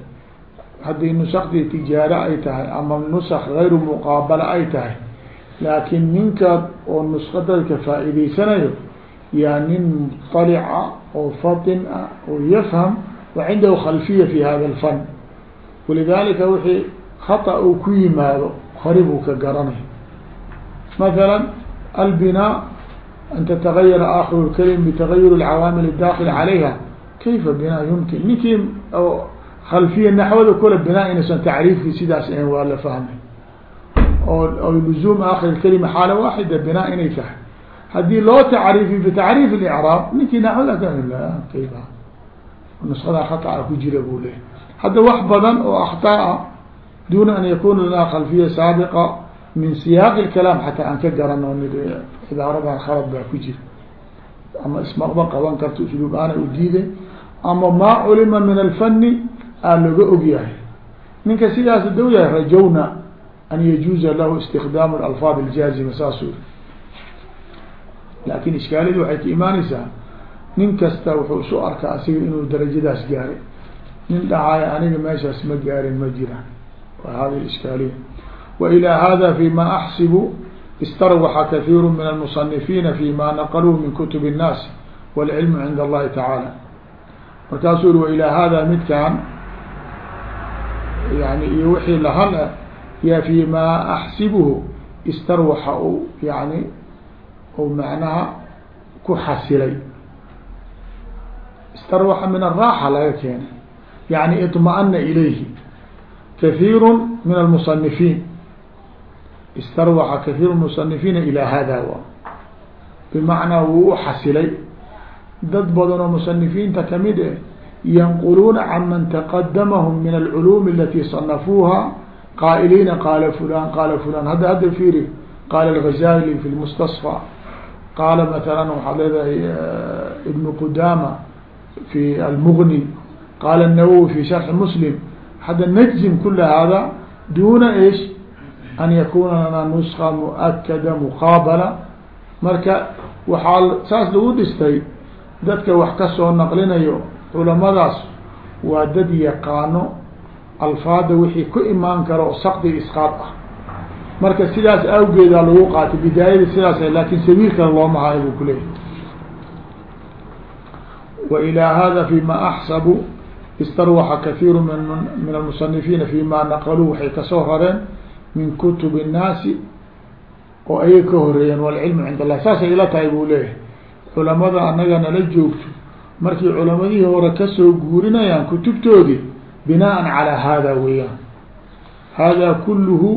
haddii nusakdii tijaaro ay tahay ama nusak gayru muqaabala ay tahay laakiin ninkaad oo nuskadaad ka faa'iideysanayo yaa nin mutalica oo fatin ah oo yafham wa cindahu khalfiya fi hada alfan walidalika wixii khata uu ku yimaado hori buu ka garanay mathalan albinaa an tatagayara akhiru lkalim bitagayur alcawaamil adaakhil calayha kayfa binaa yumkin ninkii khalfiya naxwada kole binaa inaysan tacriifkii sidaas ahan waa la fahmay oo oo luzuum akhir lkalima xaala waaxida binaa inay tahay haddii loo tacriifiy bitacriif licraab ninkii naxwada kayfa nuskadaa khataa ku jira buu lehay hadda wax badan oo akhtaa-a duuna an yakuna lanaa khalfiya saabiqa min siyaaqi lkalaam xataa aan ka garanoo sidaa oragaan khalad baa ku jira. Ama ismaqba qaban karto usluubaana u diiday ama maa culima min alfani aa laga ogyahay ninka sidaas daw yahay rajawna an yajuuza lahu istikdaamu alfaad aljaazima saasuu laakin iskaaliyadu waxay ka imaanaysaa nin kasta wuxuu isu arkaa asiga inuu darajadaas gaaray. Nin dhacaayo aniga meeshaas ma gaarin ma jiraan. Hada iskaaliya. Wa ilaa hada fi ma axsibu أحسب اstarwxa kaثيir min المصنفiina فيma نqlوu min kتب الناas والعلم عind الlahi taعaalى markaasuu uri وإilى hada midkan yani iyo wixii lahal ya فيma أxsibhu istarwaxa u yani u macnaha ku xasilay istarwaxa min الراxة laga keenay yani iطmأna ilayhi kaثيir min المصنفiin istarwaxa kahiiru musanifiina ilaa hada wa. Bimacnaa wuu u xasilay. Dad badan oo musanifiinta ka mid eh yanquluuna can man taqadamahum min alculuumi alati sanafuuha qaa'iliina qaala fulan qaala fulan hadda hadda fiiri qaala alghazali fi lmustasfa qaala matalan waxaad leedahay eh, ibnu qudama fi almugni qaala annawowi fi sharxi muslim. Hadda najzim kula hada duuna ish an yakuna lana nuska muakada muqaabala marka waxaa saas lagu dhistay dadka wax ka soo naqlinayo culamadaas waa dad yaqaano alfaada wixii ku imaan karo sakdi isqaad ah marka sidaas awgeeda lagu qaatay bidaayada sidaas laakiin sabiil kale looma hayo buu kuleeyahy wa ilaa hada fima axsabu istarwaxa kahiiru min min fima naqaluu waxay ka soo rareen min kutubi الnaasi oo ayay ka horeeyeen walcilmu cind allah saasay ila tahay buu leeyahay culamada anaga nala joogto markii culamadihii hore kasoo guurinayaan kutubtoodii binaan calaa hada weeyaan hada kuluhu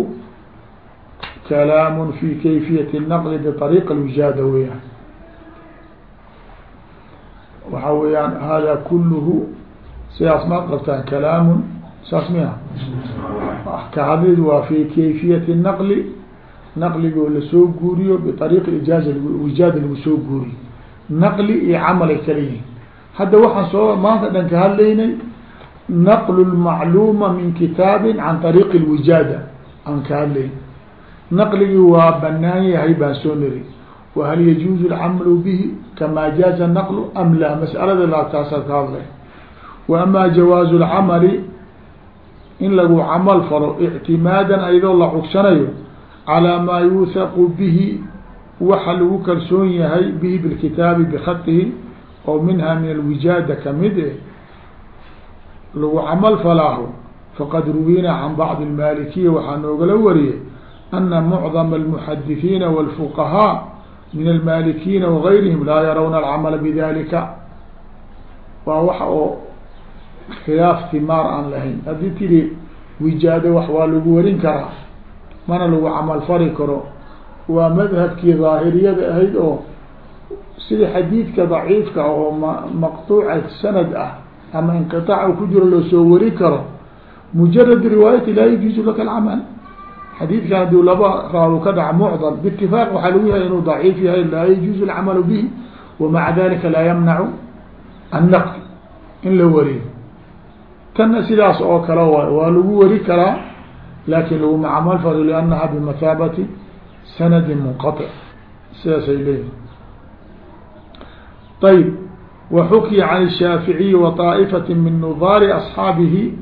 kalaam fi kayfiyat الnaqli bطariiq alwijaada weeyaan waxa weeyaan hada kuluhu sidaas maad qabtaan kalaamun saas miya ka hadlid waa fi kayfiyati الnaqli naqligoo la soo guuriyo biariiqi ijaaza wijaada lagu soo guuriyo naqli iyo camal ay kala yihiin hadda waxaan soo maanta dhan ka hadlaynay naqlu lmacluuma min kitaabin can ariiqi lwijaada aan ka hadlayn naqligii waa banaan yahay baan soo niri wahal yajuuzu lcamalu bihi kamaa jaaza naqlu am laa mas'alada ka hadlay wa amaa jawaazu in lagu camal falo ictimaadan ayadoo la cugsanayo calaa maa yuuthaqu bihi waxa lagu kalsoon yahay bihi bilkitaabi bikatihi oo minha min alwijaada ka mid e lagu camal falaaho. Faqad ruwina can bacdi almalikiya waxaa noogala wariyey ana mucdama almuxadithiina walfuqahaa min almalikiina wagayrihim laa yarawna alcamala bidalika waa wax oo khilaaf timaar aan lahayn. Haddii tiri wijaado wax waa lagu warin karaa mana lagu camal fari karo. Waa madhabkii daahiriyada ahayd oo sida xadiidka daciifka oo ma maqtuuca sanad ah ama inqiطaac ku jiro loo soo wari karo mujarad riwaayati laa yajuuzu laka alcamal. Xadiidkan haddii laba raaw ka dhaca mucdal biitifaaq waxaa lagu yahay inuu daciif yahay laa yajuuzu alcamalu bihi wamaca dalika laa yamnacu annaqd in la wariyo tanna sidaas oo kale waay waa lagu wari karaa lakin laguma camal faro liannaha bimathaabati sanadi munqaطic sidaasay leeyihin ayb waxukiya can الshaaficiyi wa طaa'ifati min nudaari asxaabihi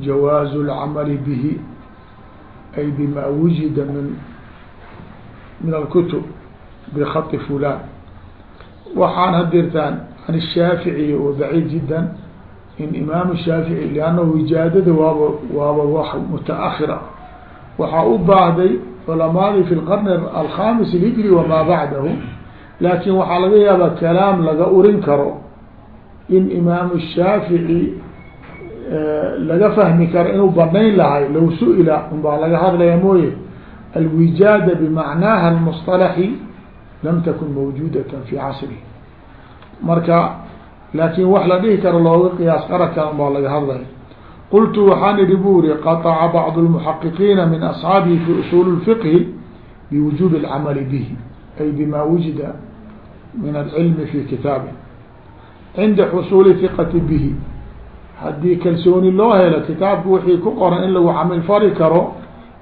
jawaazu اlcamali bihi ay bima wujida min min alkutub bikati fulan waxaan hadirtaan can الshaaficiyi oo baciid jiddan in imaam shaafici liannahu wijaadada waaba waaba wax mutaahira waxaa u baahday culamaadii fi lqarni alkhamis alhijri wamaa bacdahu. Laakin waxaa laga yaabaa kalaam laga urin karo in imaamu shaafici laga fahmi karo inuu banayn lahay low su'ila unbaa laga hadlaya mooye alwijaada bimacnaaha almusطalaxi lam takun mawjuudata fi casrihi marka laakin wax la dhihi karo looga qiyaas qara kara unbaa laga hadlaya qultu waxaan idhi bu uri qaطca bacd اlmuxaqiqiina min asxaabihi fi usuuli اlfiqhi biwujubi اlcamali bihi ay bima wujida min alcilmi fi kitaabi cinda xusuuli hiqati bihi haddii kalsooni loo helo kitaabku wixii ku qoran in lagu camil fari karo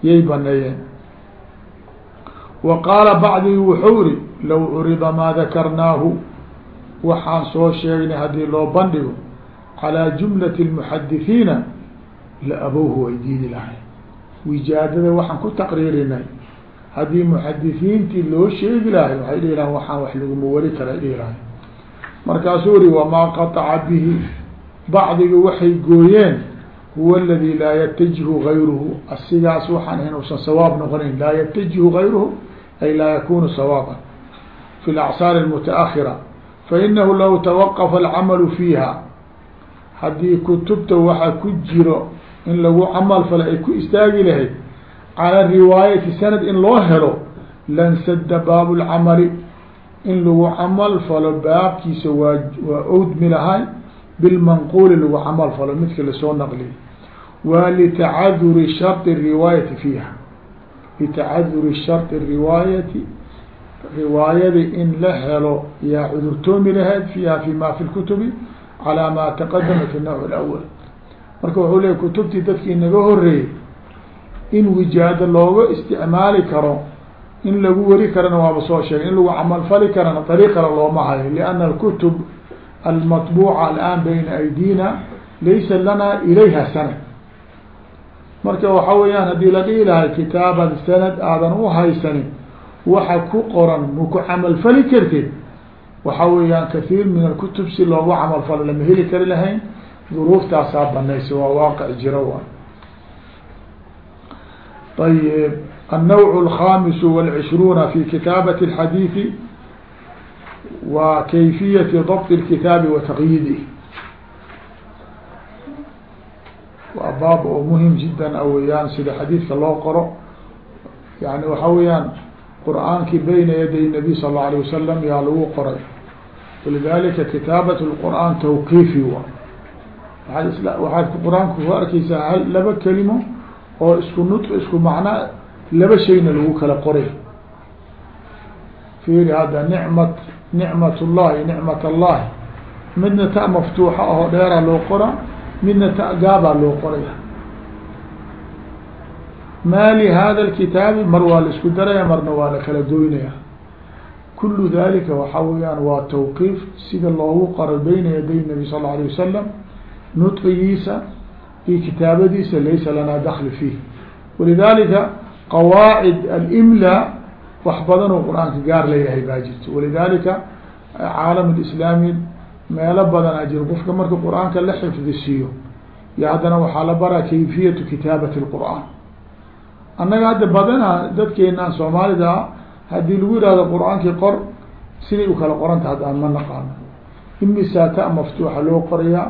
yay baneeyeen wa qaala bacdigi wuxuu iri low curida maa dakarnaahu waxaan soo sheegnay haddii loo bandhigo calىa jumlati اlmuxadithiina la abowhu way diidi lahay wijaadada waxaan ku taqriirinay haddii muxadithiintii loo sheegi lahay waxay dhihi lahay waxaan wax laguma wari kara dhihi lahay markaasuu ri wamaa qaطca bihi bacdiga waxay gooyeen huwa aladi laa yatajihu gayruhu asigaas waxaan ahayn usan sawaab noqonayn laa yatajihu gayruhu ay laa yakunu sawaaban fi اlacsaar اlmutaahira fainahu low tawaqafa alcamalu fiiha haddii kutubta waxa ku jiro in lagu camal falo ay ku istaagi lahayd calى riwaayati sanad in loo helo lansada baabu lcamali in lagu camal falo baabkiisa waa waa owdmi lahay bilmanquuli lagu camal falo midka la soo naqliy waa litacaduri shardi riwaayati fiiha. Bitacaduri shardi riwaayati riwaayada in la helo yaa cudurtoomi lahayd fiiha fi ma fi lkutubi calaa ma taqadama fi nawc اlawal marka wuxuu leeyay kutubtii dadkii naga horeeyey in wijaado looga isticmaali karo in lagu weri karana waaba soo sheegay in lagu camalfali karana dariiq kale looma hayo lianna alkutub almaطbuuca alaan bayna aydina laysa lana ilayha sanad. Marka waxa weeyaan haddii la dhihi lahay kitaaban sanad aadan u haysanin waxa ku qoran ma ku camalfali kartid waxa weeyaan kathiir min alkutub si loogu camalfalo lama heli kari lahayn duruuftaasaa banaysa waa waaqic jiro wa ayb النوع الخامس والعشhروuن في kitaaبة الحadيiث wa kayفiyaة ضبط الkitaaب وتqyiidه waa baab oo muhim jidا weyaan sida xadiidka loo qoro yani waxa weeyaan qur'aankii bayna yaday النبي صلى الله عليه وسلم yaa lagu qoray ولذalika kitaabaة الqرآن twqiifi wa waxaad qur-aanka ku arkeysaa hal laba kelimo oo isku nudq isku macna laba shayna lagu kala qoray fiiri hadda nicmat nicmat ullahi nicmat allahi midna ta maftuuxa ahoo dheeraa loo qora midna ta gaabaa loo qoraya maa lihada lkitaabi mar waa la isku daraya marna waa la kala goynaya kulu dalika waxa weeyaan waa tawqiif sida loogu qoro bayna yaday nabi sal اla alيه wasalam nudqigiisa iyo kitaabadiisa laysa lanaa dakli fiih walidalika qawaacid alimla wax badan oo qur-aanka gaar leeyahay baa jirto walidalika caalam lislaami meelo badan a jiro qofka marka qur-aanka la xifdisiiyo yo haddana waxaa la baraa kayfiyatu kitaabati lqur'aan annaga hadda badana dadkeenaan soomaalida ah haddii lagu yihahdo qur-aankii qor siday u kala qoranta haddaan ma naqaano imisaa ta maftuuxa loo qorayaa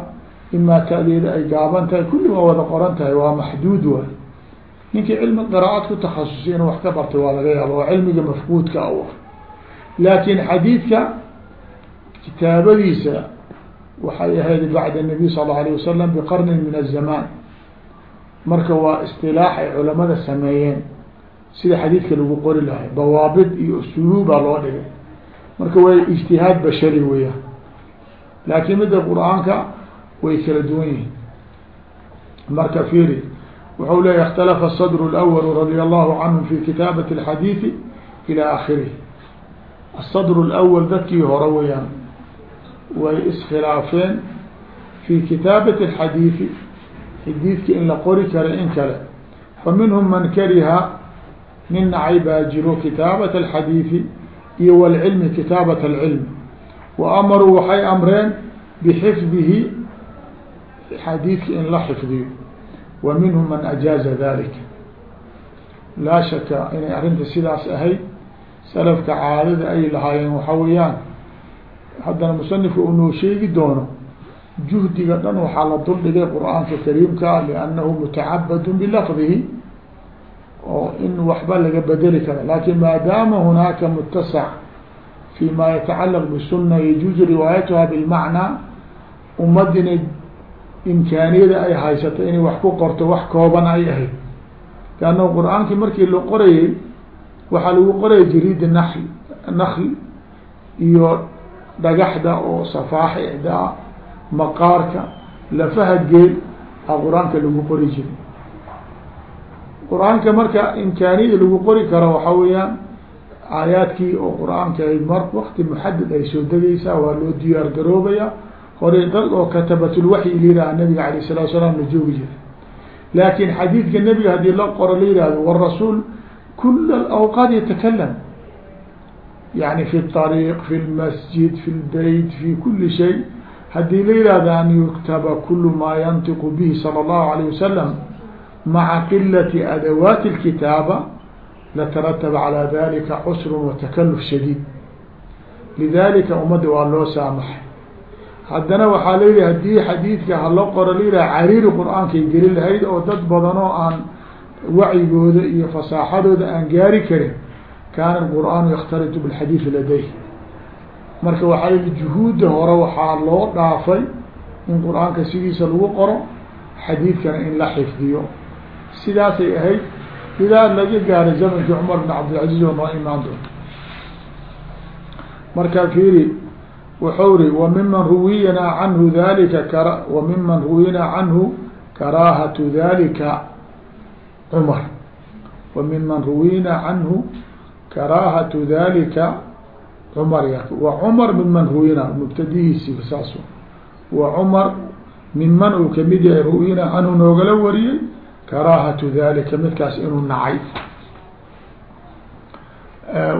imaa ta'deeda ay gaaban tahay kulli waa wada qoran tahay waa maxduud waay ninkii cilmi qiraaad ku takhasusay inuu wax ka bartay waa laga yaaba waa cilmiga mafquudka a laakiin xadiidka kitaabadiisa waxay ahayd bacda الnabiy sal اlه alيه wasalam biqarnin min الzamaan marka waa istilaax ay culamada sameeyeen sida xadiidka lagu qori lahay dawaabit iyo usuluuba loo dhigay marka way ijtihaad bashari weeyaan laakiin midda qur-aanka way kala duwan yihiin marka fiiri wuxuu leeya اkhtalafa الصdr الأwl radي الlahu canhu fi kitaabaة الxadiiثi ilى akhirih الصdr الأwl dadkii hore weyaan way iskhilaafeen fi kitaabaة الxadiiثi xadiidka in la qori karo in kale. Faminhum man kariha nin nacay baa jiro kitaabat alxadiidi iyo walcilmi kitaabat alcilmi wa amaruu waxay amreen bixifdihi xadiidka in la xifdiyo. Wa minhum man ajaaza dalika laa shaka inay arrinta sidaas ahayd salafka caadada ay lahaayeen waxaa weeyaan haddana musanifka uu sheegi doono juhdiga dhan waxaa la duldhigay qur'aanka kariimkaa liannahu mutacabadun bilafdihi oo in waxba laga bedeli karo. Lakin maadaama hunaaka mutasac fi ma yatacalaq bisuna yajuuzu riwaayatuha bilmacnaa ummadina imkaaniyada ay haysato inay wax ku qorto wax kooban ay ahayd. Leanna qur'aankii markii la qorayay waxaa lagu qoraya jariida nakl nakl iyo dhagaxda oo safaaxda maqaarka lafaha geel a qur'aanka lagu qori jiri qur'aanka marka imkaaniya lagu qori karo waxa weeyaan aayaadkii oo qur'aanka ay mar wakti muxadad ay soo degaysaa waa loo diyaar garoobaya horey dad oo katabatulwaxyi layihaha nebiga alayh salatu salaam la joogi jira laakin xadiidka nebiga haddii la qoro la yihahdo warasuul kula alawqaat yatakalam yani fi اطariiq fi lmasjid fi lbeyt fi kuli shay haddii la yihahdo an yuktaba kulu ma yantiqu bihi salى الlahu alayه wasalam maca qilati adawaati اlkitaaba latarataba calى dalika cusr watakaluf shadiid lidalika ummadda waa loo saamaxay haddana waxaa layihi hadii xadiidka hala qoro layihaha cariiri qur-aankay geli lahayd oo dad badan oo aan wacyigooda iyo fasaaxadooda aan gaari karin kaana qur-aanu yakhtalitu bilxadiidi ladayh marka waxaa yihi juhuudda hore waxaa loo dhaafay in qur'aanka sidiisa lagu qoro xadiidkana in la xifdiyo. Sidaasay ahayd ilaa laga gaaray zamankii cumar bn cabdilcaziz oo noo imaan doonto markaa fiiri wuxuu ri wamiman ruwiyana canhu dalika kar wamiman ruwiyana canhu karaahatu dalika cumar. Wamiman ruwiyna canhu karaahatu dalika cumar wa cumar minman huyina mubtadihiisiiba saas wa cumar minman uu ka mid yahay huyina anuu noogala wariyey karaahatu dalika midkaas inuu nacay.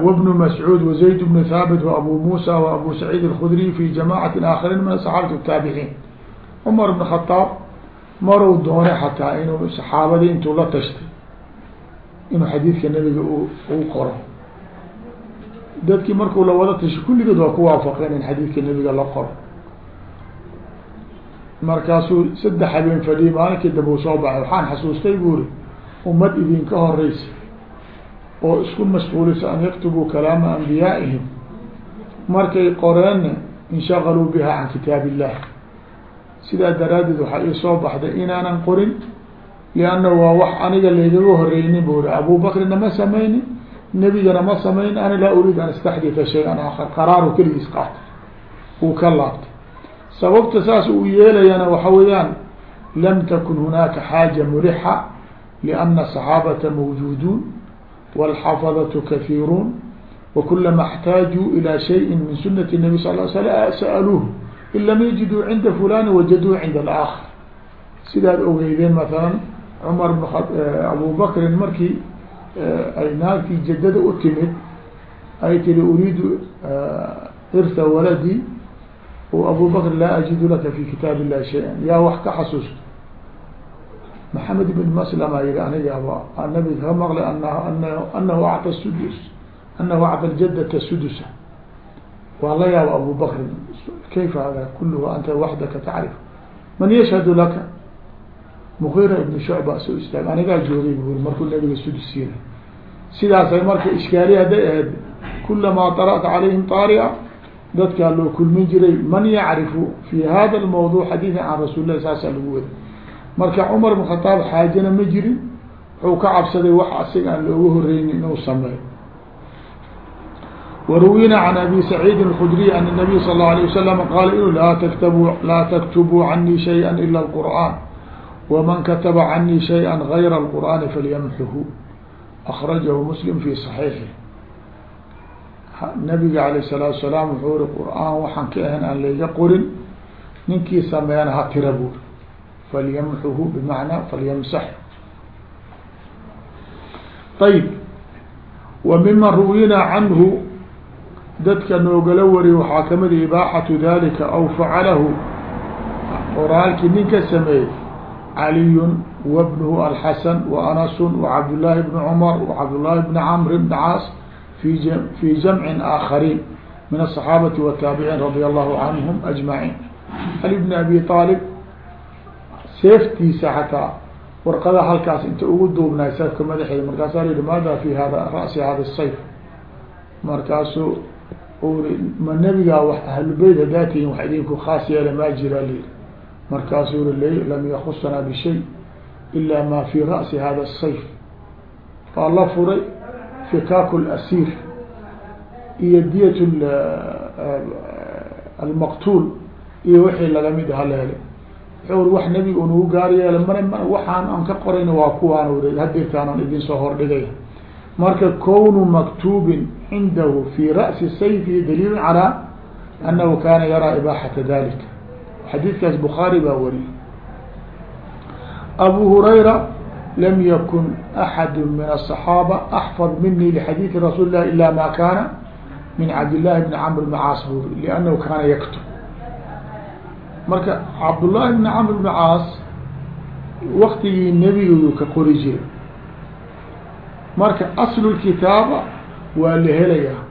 Wbnu مسعود وزيد بن ثابت waabu موسى waabu سعيد الخدري في jamacat aakharin min saxaabati التابعين عمر بن khadaab maruu doonay xataa inuu saxaabadii intuu la tashtay inuu xadiidka nabiga uu qoro dadkii markuu la wada tashay kulligood waa ku waafaqeen in xadiidka nebiga la qoro. Markaasuu saddex habeen fadhiyay maalinkii dambe u soo baxay. Waxaan xasuustay buuri ummad idinka horeysa oo isku mashquulisa an yaktubuu kalaama anbiyaa'ihim markay qoreenna inshaqaluu biha can kitaab illah sidaa daraaddeed waxaa ii soo baxday inaanan qorin lianna waa wax aniga laygaga horeynin buuri abubakrina ma samaynin nebigana ma samaynin ana laa uriid an astaxdita shay-an aakhar qaraaru keligiis qaatay uu ka laabtay sababta saas uu yeelayana waxa weeyaan lam takun hunaaka xaaja mulixa liana saxaabata mawjuuduun wاlxafadaة kahiiruun وkulama اxtaajuu ilى shayءi min sunati الnabi sal ل sl sa'aluuhu in lam yajiduu cinda fulani wajaduu cinda اlآakar sidaad ogeydeen maala cumar bn abu bakrin markii ay naagtii jadada u timid ay tiri uriidu irha waladi o abu bakr laa ajidu laka fi kitaab illahi shay-an. Yaa wax ka xasuusto maxamed ibn maslama yihi aniga nabi ka maqlay anahu acta sudus anahu acta ljadata sudusa. Waa la yaaba abu kayfa hada kuluhu anta waxdaka tacrif man yashhadu laka? muqira ibn shucba soo istaag anigaa joogay buri markuu nabiga sudus siinay sidaasay marka ishkaali hadday ahayd kulamaa طarأta calayhim طaarica dadkaa loo kulmin jiray man yacrifu fi hada اlmawduع xadiiثa can rasuuli lah saasaa lagu wada marka cumar bn khataab xaajana ma jirin wuxuu ka cabsaday wax asiga aan looga horeynin inuu sameeyo waruwina can abi saciidi الkudriy an الnabiy sal اlه alيه wasalam qaala inu laa tktabu laa taktubuu canii shayئa ila اlqur'an wman kataba canii shayئa gayra اlqur'ani falyamxuhu akrajahu muslim fi صaxiixi nabiga alayه الsalaatu salaam wuxuu ri qur'aan waxaan ka ahayn aan layga qorin ninkii sameeyana ha tira buur falyamxuhu bimacnaa falyamsax ayb wa miman ruwinaa canhu dadka noogala wariy waxaa kamid ibaaxatu dalika aw facalahu qoraalkii ninka sameeyey caliyun wabnuhu alxasan wa anasun wacabdullaahi bni cumar wacabdullaahi bni camr bni caas fi fi jamcin aakhariin min aلصaxaabati wataabiciin radia allahu canhum ajmaciin ali bni abi aalib seeftiisa xataa warqada halkaas inta ugu duubnaay seefka madaxeeda markaasaa la yihi maada fi hada ra'si hada sayf markaasuu uri ma nebigaa wax ahlubeyt haddaa tihin wax idinku khaas yeela maa jira lihi markaasuu uri lam yakusanaa bishay ila ma fi ra'si hada الsayf waa la furay fikaaku lasiir iyo diyat almaqtuul iyo wixii laga mid aha la helay. Wuxuu wax nebiga unagu gaar yeela mana m waxaan aan ka qorayna waa kuwaan uri hadeertaanaan idin soo hordhigay marka kownu maktuubin cindahu fi ra'si sayfihi daliilu calaa anahu kaana yaraa ibaaxata dalik xadiidkaas bukhaari baa wariyay abu hurayra lam yakun axadu min aلصaxaaba axfad mini lxadiidi rasuuli lah ila ma kaana min cabdillahi bni camr bni caas buri liannahu kaana yaktub marka cabdullaahi bni camr bni caas waktigii nebiguu ka qori jiray. Marka aslu kitaaba waa la helayaa.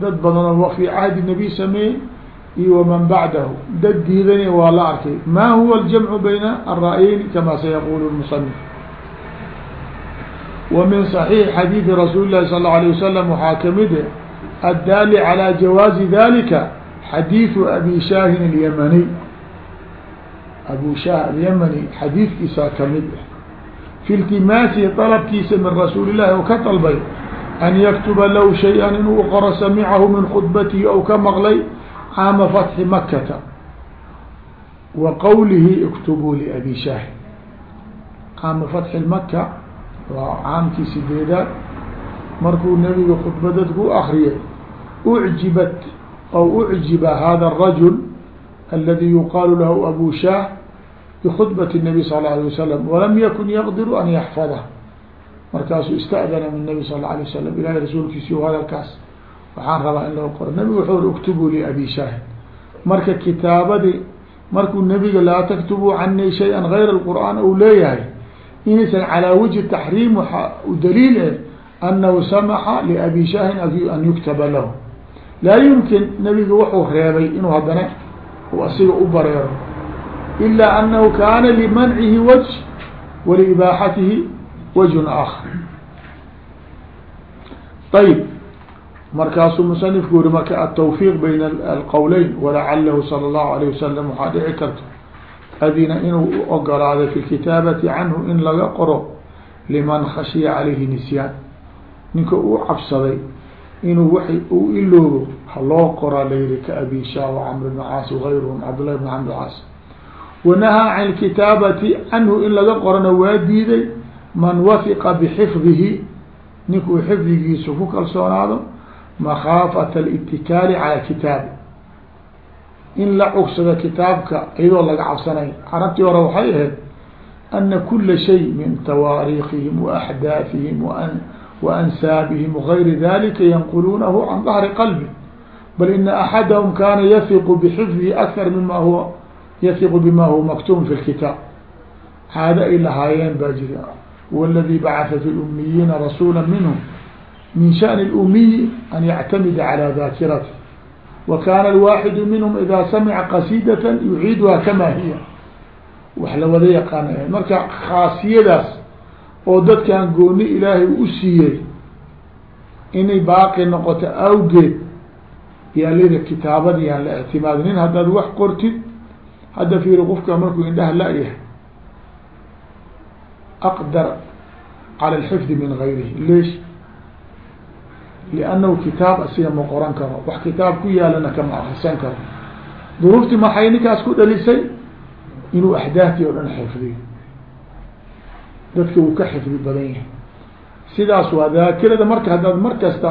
Dad badanoo fi cahdi nabiy sameeyey iyo waman bacdahu dad diidana waa la arkay ma huwa aljamcu bayna alra'yeyni kama sayaqulu musanif wa min صaxiix xadiidi rasuuli lahi sal اlه alيه wasalam waxaa kamide addaali calى jawaazi dalika xadiiثu abi shaahin اlyamaniy abu shaah alyamani xadiidkiisaa kamid ah fi iltimaasihi dalabkiisa min rasuuli llahi oo ka dalbay an yaktuba lahu shay-an inuu qoro samicahu min khudbatihi ou ka maqlay caama fatxi makata wa qowlihi iktubuu liabi shaahid caama fatxi maka waa caamkii sideedaad markuu nebiga khudbadad ku akriyay ucjibat aw ucjiba hada الrajul aladi yuqaalu lahu abu shaah bkhudbat الnabi sal اla alيه wasalam walam yakun yaqdiru an yaxfadha markaasuu istadana min nabi sal alay wasalam ilahay rasuulkiisi hadalkaas waxaan rabaa in loo qoro nabigu wuxuu uri uktubuu liabi shaahid marka kitaabadii markuu nebiga laa taktubuu canii shay-an gayra اlqur'aan ou leeyahay inaysan calaa wجhi taxriim waxa u daliil eh anahu samaxa liabi shaahin an yuktaba lahu laa yumkin nebiga wuxuu reebay inuu haddana u asiga u bareero ilaa anahu kaana limancihi wجه waliibaaxatihi wجهun akar ayb markaasuu musanifku yihi marka altawfiiq bayna alqowleyn walacalahu sala allahu alayh wasalam waxaa dhici karta adina inuu u ogolaaday fi kitaabati canhu in laga qoro liman khashiya calayhi nisyaan. Ninka u cabsaday inuu wa uu iloobo haloo qoraa layihi ka abi sha wacamr bn caas wayruhum cabdullahi bn camr caas. Wanahaa can kitaabati canhu in laga qorana waa diiday man wafiqa bixifdihi ninkuu xifdigiisu ku kalsoonaado makhaafata alibtikaali calaa kitaabi in la cugsado kitaabka iyadoo laga cabsanayn carabtii hore waxay ahayd ana kula shay min tawaariikhihim waaxdaafihim waansaabihim wagayri dalika yanquluunahu can dahri qalbi. Bal ina axadahum kaana yahiqu bixifdihi akar mima huwa yahiqu bima huwa maktuum fi lkitaab caado ay lahaayeen baa jira. Waladi bacatha fi lumiyiina rasuula minhum min shani اlumiyi an yactamida calى dakirati وkاna الواحد minهم إdا samca qasidaة yuciidha kama hiy wax la wada yaqaana marka khaasiyadaas oo dadkan gooni ilaahay u siiyey inay baaqi noqoto awgeed yaa lida kitaabada yaan la اctimaad nin haddaad wax qortid hadda fiiri qofka markuu indhaha la-yahay aqdar calى الxifdi min غayrihi leesh لأnnahu kitaab asiga ma qoran karo wax kitaab ku yaalana kama akrisan karo duruuftii maxay ninkaas ku dhalisay inuu axdaaftii oo dhan xifdiyo dadka uu ka xifdi badan yahay sidaas waa daakirada marka haddaad mar kasta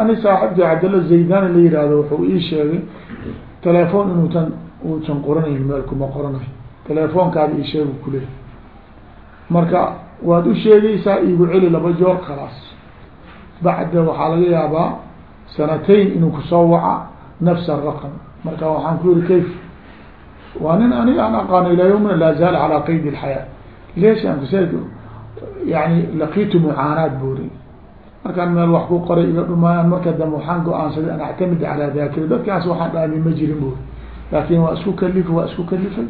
ani saaxibkii cabdalla zaydani la yihahdo wuxuu ii sheegay telefoon inuutan uusan qoranayn meel kuma qoranayo telefoonkaada ii sheegu kuleeyahy marka waad u sheegaysaa iigu celi laba joor khalaas bacda waxaa laga yaabaa sanatayn inuu ku soo waca nafs araqam marka waxaan ku yihi kayf waa nin aniga aan aqaano ilaa yawmina laa zaal calaa qeyd اlxayaa leesh aan kus yani laqiitu mucaanaad buuri markaan meel wax ku qoray iga dhumaayaan marka dambe waxaan go'aansaday an actamid calaa daakira dadkaas waxaan dhaamin ma jirin buuri laakin waa isku kalifay waa isku kalifay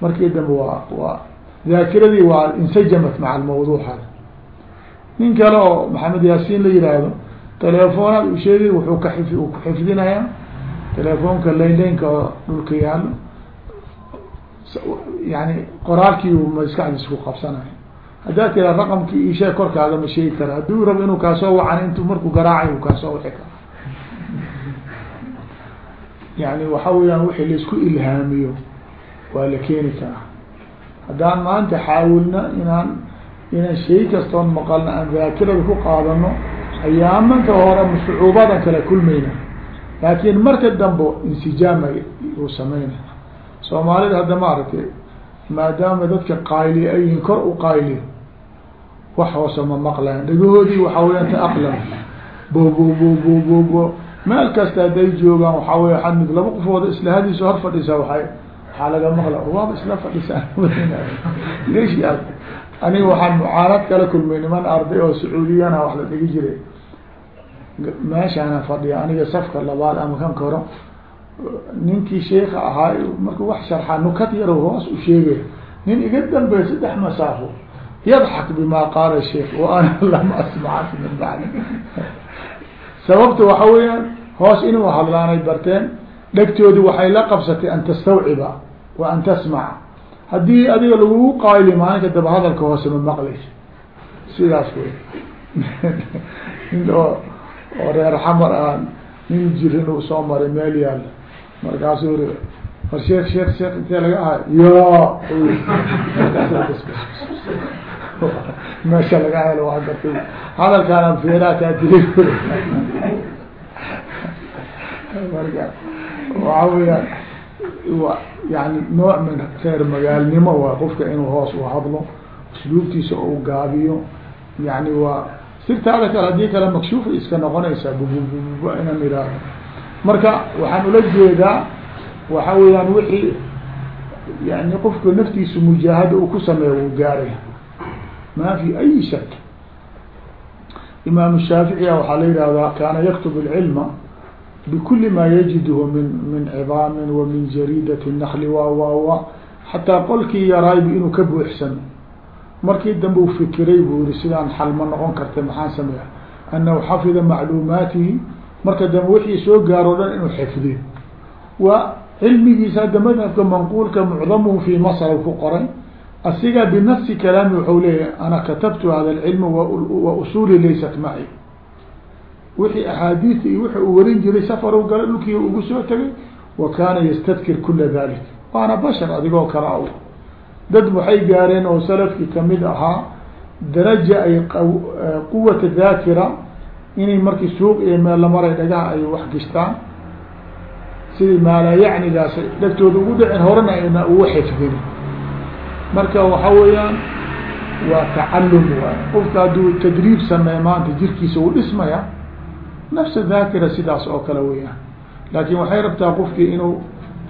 markii dambe waa waa daakiradii waa insajamat maca almawduuca nin kale oo maxamed yaasiin la yihaahdo telefonaad u sheegay wuxuu ka xif ku xifdinayaa telefoonka laynlaynka dhulka yaalo yani qoraalkii u maskaxdiisa ku qabsanaya haddaa tira raqamkii ishee korkaaga ma sheegi kara. Hadduu rabo inuu kaasoo wacan intuu markuu garaacay kaasoo wici kara yani waxa weyaan wixii la isku ilhaamiyo waa la keeni karaa. Haddaan maanta xaawilna inaan inaan shay kastoon maqalna aan daakirada ku qaadano ayaamanka hore sucuubadan kala kulmayna. Laakin marka dambe insijaama uu samayna. Soomaalida hadda maaragtay maadaama dadka qaayli ayin kor u qaayli. Wax hoose ma maqlayan dhagahoodii waxaa weyaan ta aqlam. Bo bo bo bo bo bo. Meel kasta hadday joogaan waxaa wey waxaad mid laba qofooda isla hadiisa hor fadhisa waay waxaa laga maqla waaba isla fadhisaa. Lesh aniga waxaan mucaanad kala kulmay niman arday oo sacuudiyana wax la dhigi jiray. Meeshaana fadhiya aniga safka labaad ama kan koro ninkii sheika ahaa markuu wax sharxaa nukat yaro hoos u sheegay. Nin iga dambeey saddex masaafo. Yadxak bima qaala sheik wa ana lam asmaca min bacdi. Sababta waxa weeyaan hoos inuu hadlaanay barteen. Dhegtoodi waxay la qabsatay an tastawciba wa an tasmaca haddii adiga lagugu qaayli maalinka daba hadalka hoose ma maqlaysa sidaas wey nin oo reer xamar ah nin jirin uu soo maray meel yaalla markaasuu ri war sheek sheek sheek intee laga ahay? Yo meesha laga helo waa gartay. Hadalkaana feeraha kaa dilay marka waxa weyaan yani nooc min reer magaalnimo waa qofka inuu hoos u hadlo usluubtiisa ou gaabiyo. Yani waa sirtaada kale haddii kale makshuufa iska noqonaysaa bubububu inaan idhaahdo marka waxaan ula jeedaa waxa weeyaan wixii yani qofka naftiisa mujaahada uu ku sameeyo wuu gaaraya. Ma fi ayi shak imaam shaaficiya waxaa la yihahdaa kaana yaktub اlcilma bkuli ma yajidhu min min cidaamin wa min jariidati nakli wa wa wa xataa qolkii yaraybu inuu ka buuxsano markii dambe u fikiray buu yihi sidaan xal ma noqon karta maxaan sameeya anahu xafida macluumaatihi marka dambe wixii soo gaaro dhan inuu xifdiyo wa cilmigiisa hadda madhabka manquulka mucdamuhu fi masr ku qoray asiga binafsi kalaami waxau leeyahy ana katabtu hada alcilma wa usuli laysat maci wixii axaadiista iyo wixi uu warin jiray safar u gala dhulkii ugu soo tegay wa kaana yastadkir kula dalik. Waana bashar adigoo kala aw. Dad waxay gaareen oo salafkii ka mid ahaa daraja ay quwata daakira inay markii suuq iyo meel la maray dhagaha ay wax gishtaan. Sidii maalaa yacnigaas dhagtooda ugu dhicin horena ayna ugu xifdin. Marka waxa weeyaan waa tacalum waay qofka hadduu tadriib sameey maanta jirkiisa uu dhismaya nafsa daakira sidaas oo kale weyaan laakin waxay rabtaa qofkii inuu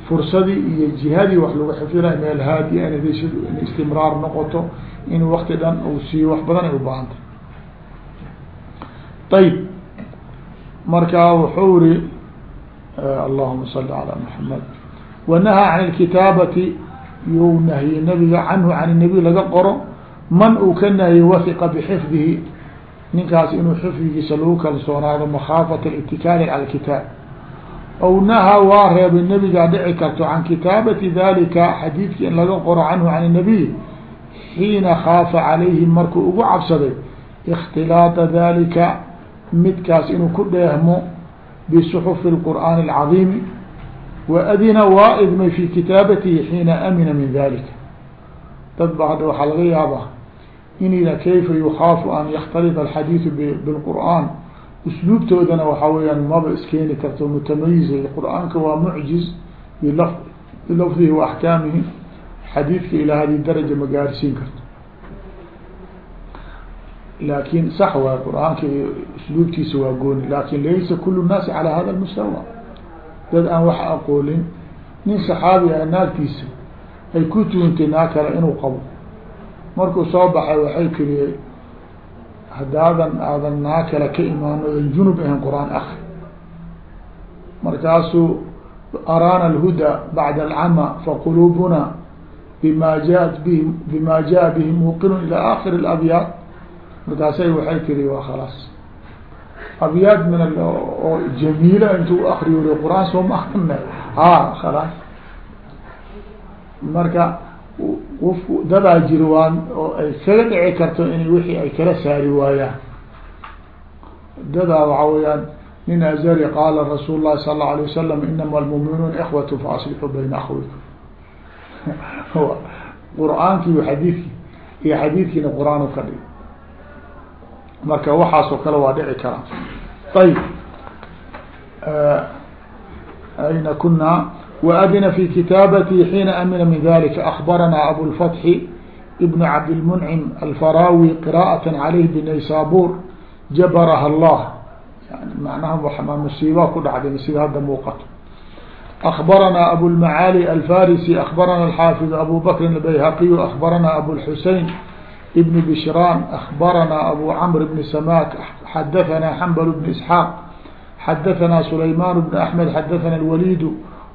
fursadii iyo jihadii wax lagu xifdinay meel haadiya in in istimraar noqoto in wakti dhan uu siiyo wax badan ay ubaahantay ayib marka wuxuu ri allahuma sali calى maxamed wanahaa can اlkitaabati you nahye nabiga canhu can nabiy laga qoro man uu ka nahye wafiqa bxifdihi ninkaas inuu xifdigiisa lagu kalsoonaado makhaafata itikaali cala kitaab aw nahaa waa reebay nebigaa dhici karto can kitaabati dalika xadiidka in laga qoro canhu can inabiy xiina khaafa calayhim markuu ugu cabsaday ikhtilaada dalika midkaas inuu ku dheehmo bisuxufi lqur'aani alcadiimi wa adina waa idmay fi kitaabatihi xiina amina min dalika dad ba hadda waxaa laga yaabaa inina kayfa yukhaafu an yakhtaliط alxadiidu bilqur'aan usluubtoodana waxaa weyaan maba iskeeni karto mutamayizay qur'aanka waa mucjiz bilafdihi wa axkaamihi xadiidka ilaa haddii daraja ma gaarsiin karto laakin sax waay qur'aanka usluubtiisa waa gooni laakin laysa kulu nnaasi calaa hada mustawa dad aan wax aqoonin nin saxaabi ah naagtiisa ay ku tuuntay naa kale inuu qabo markuu soo baxay waxay tiriyey haddaadan aadan naa kale ka imaano oan junub ahan qur'aan akri markaasuu araana alhuda bacda alcama faquluubuna bima jaat bihi bima jaa bihi muuqinun ila aakhiri alabyaad. Markaasay waxay tiri waa khalaas. Abyaad min oo jamiila intuu akriyo ri qur'aan soo ma akrinay a khalaas. Marka dadaa jiri waan oo ay kaga dhici karto in wixii ay kala saari waayaan. Dadaa waxa weyaan nin azari qaala rasuul lahi sal اlahu alay wasalam inama almuminuuna ikhwatu faaslixuu bayna akhwikum qur'aankii xadiidkii iyo xadiidkiina qur'aan ka dhig marka waxaasoo kale waa dhici karaa. Ayb ayna kunaa وأdina في kitaabatي حيina amina min dalika أخbarana abوالفتح بن cabdالمنcم الفراwي قراءة عalيه بنaysabur jabrha الlah manaha musiiba ku dhacday sida hadda muuqato أخbarana abوالمعاalي الفاrسي أخbarana الحاaفظ أbو bكr البyhaqي أخbarana abوالحuseين بن بشrاn أخbarana أbو cمر بن سmاk xadثna حنبل بن إسحاaq xadثna سليمان بن أحمد xadثna الوليد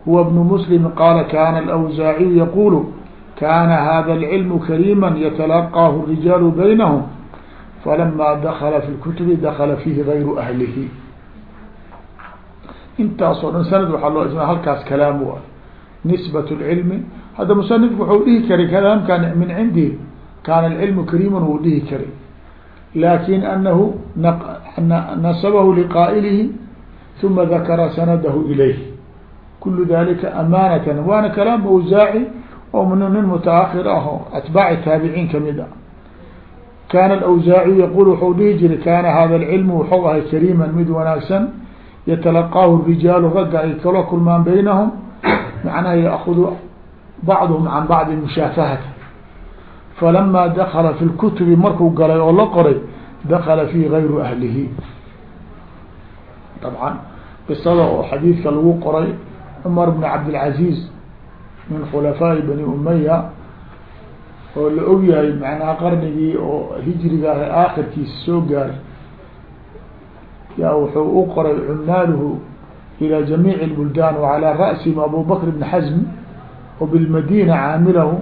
هو بن مسلم قال كان الأوزاعي يقول كان هذا العلم كريما يتلقاه الرجال بينهم فلما دخل في الكتب دخل فيه غير أهله intaasoo dhan sanad waxaa loo isna halkaas kalaam u ah nisbat اlcilmi hadda musanifku wuxuu dhihi karay kalaamkan min cindi kaana alcilmu kariiman wuu dhihi karay laakin anahu nasabahu liqaa'ilihi uma dakara sanadahu ilayh kulu dalika amaanatan waana kalaam awsaaci oo nin mutaahir ah oo atbaaci taabiciin ka mid ah kana alawsaaciyu yaqul wuxuu dhihi jiray kana hada alcilmu wuxuu ahay kariiman mid wanaagsan yatalaqaahu rijaalu ragga ay kala kulmaan baynahum macnaha yaakudu bacduhum can bacdi mushaafahata falama dakala fi lkutubi markuu galay oo la qoray dakala fi gayru ahlihi dabcan qisada oo xadiidka lagu qoray cumar bn cabdilcaziiz min khulafaa'i bani umaya oo la og yahay macnaha qarnigii oo hijriga ah aakhirkiisa soo gaaray yaa wuxuu u qoray cumaaluhu ilى jamiiع الbuldan وعalى rأsihim abu bkr بn xزm وbاlmadina caamilahu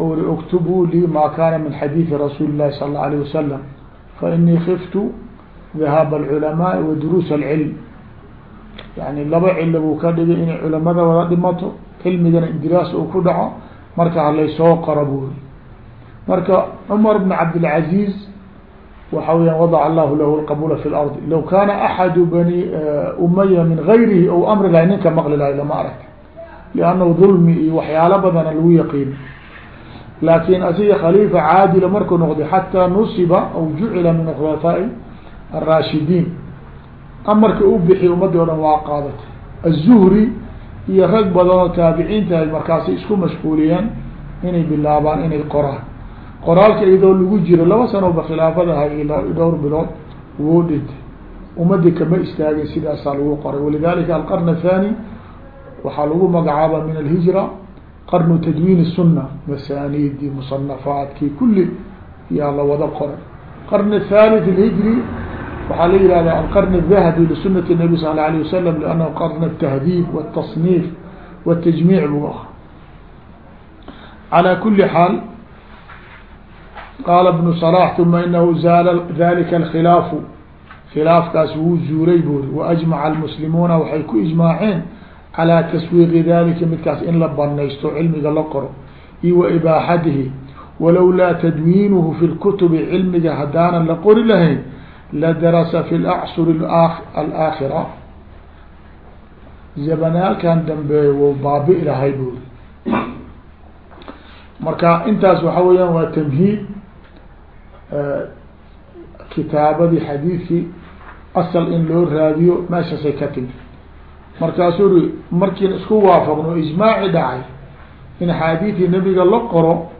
ori اktbuu lii ma kana min xadiiثi rasuuli الlahi salى الlه عليه wasaلم fainii kiftu dahab الculamaaءi wa duruus الcilm yani laba cilo buu ka dhigay inay culamada wada dhimato cilmigana indiraas uu ku dhaco marka halaysoo qaro buuri marka cumar bn cabdilcaziz waxa weya wadaca allahu lahu lqabula fi lardi law kaana axadu bani eh, umaya min gayrihi ou amri lahay ninka maqli lahay lama aragta. Liannahu dulmi iyo waxyaalo badana lagu yaqiin. Laakin asiga khaliifa caadila markuu noqday xataa nusiba aw jucila min khulafaai arashidiin amarka u bixi ummadii o dhan waa qaadatay aلzuhri iyo rag badan oo taabiciinta markaasay isku mashquuliyeen inay bilaabaan inay qoraan qoraalka iyadoo lagu jiro laba sanoba khilaafadaha dhowr bilood wuu dhintay ummadii kama istaagin sidaasaa lagu qoray walidalika alqarn athani waxaa lagu magacaaba min alhijra qarnu tadwiin الsuna masanidi musanafaadkii kulli yaa la wada qoray qarn athalith alhijri waxaa la yihahda alqarn الdahabi lisunati الnabi sal اله alيه wasalam liannahu qarn الtahdib wالtasnif wالtajmiic buu ah calى kuli xaal qaala bnu صلاح uma inahu zaala dalika اlkhilaafu khilaafkaas wuu zuulay buuri waajmaca almuslimuuna waxay ku ijmaaceen calىa taswiiqi dalika midkaas in la banaysto cilmiga la qoro iyo wa ibaaxatihi walowlaa tadwiinuhu fi lkutubi cilmiga haddaanan la qori lahayn ladarasa fi lacsur alaakhira zabanaalkan dambeey wou baabi'i lahay buuri marka intaas waxa weeyaan waa tamhiid kitaabadii xadiidkii asal in loo raadiyo meeshaasay ka timi markaasuu ri markiin isku waafaqno ijmaaci dhacay in axaadiidii nabiga la qoro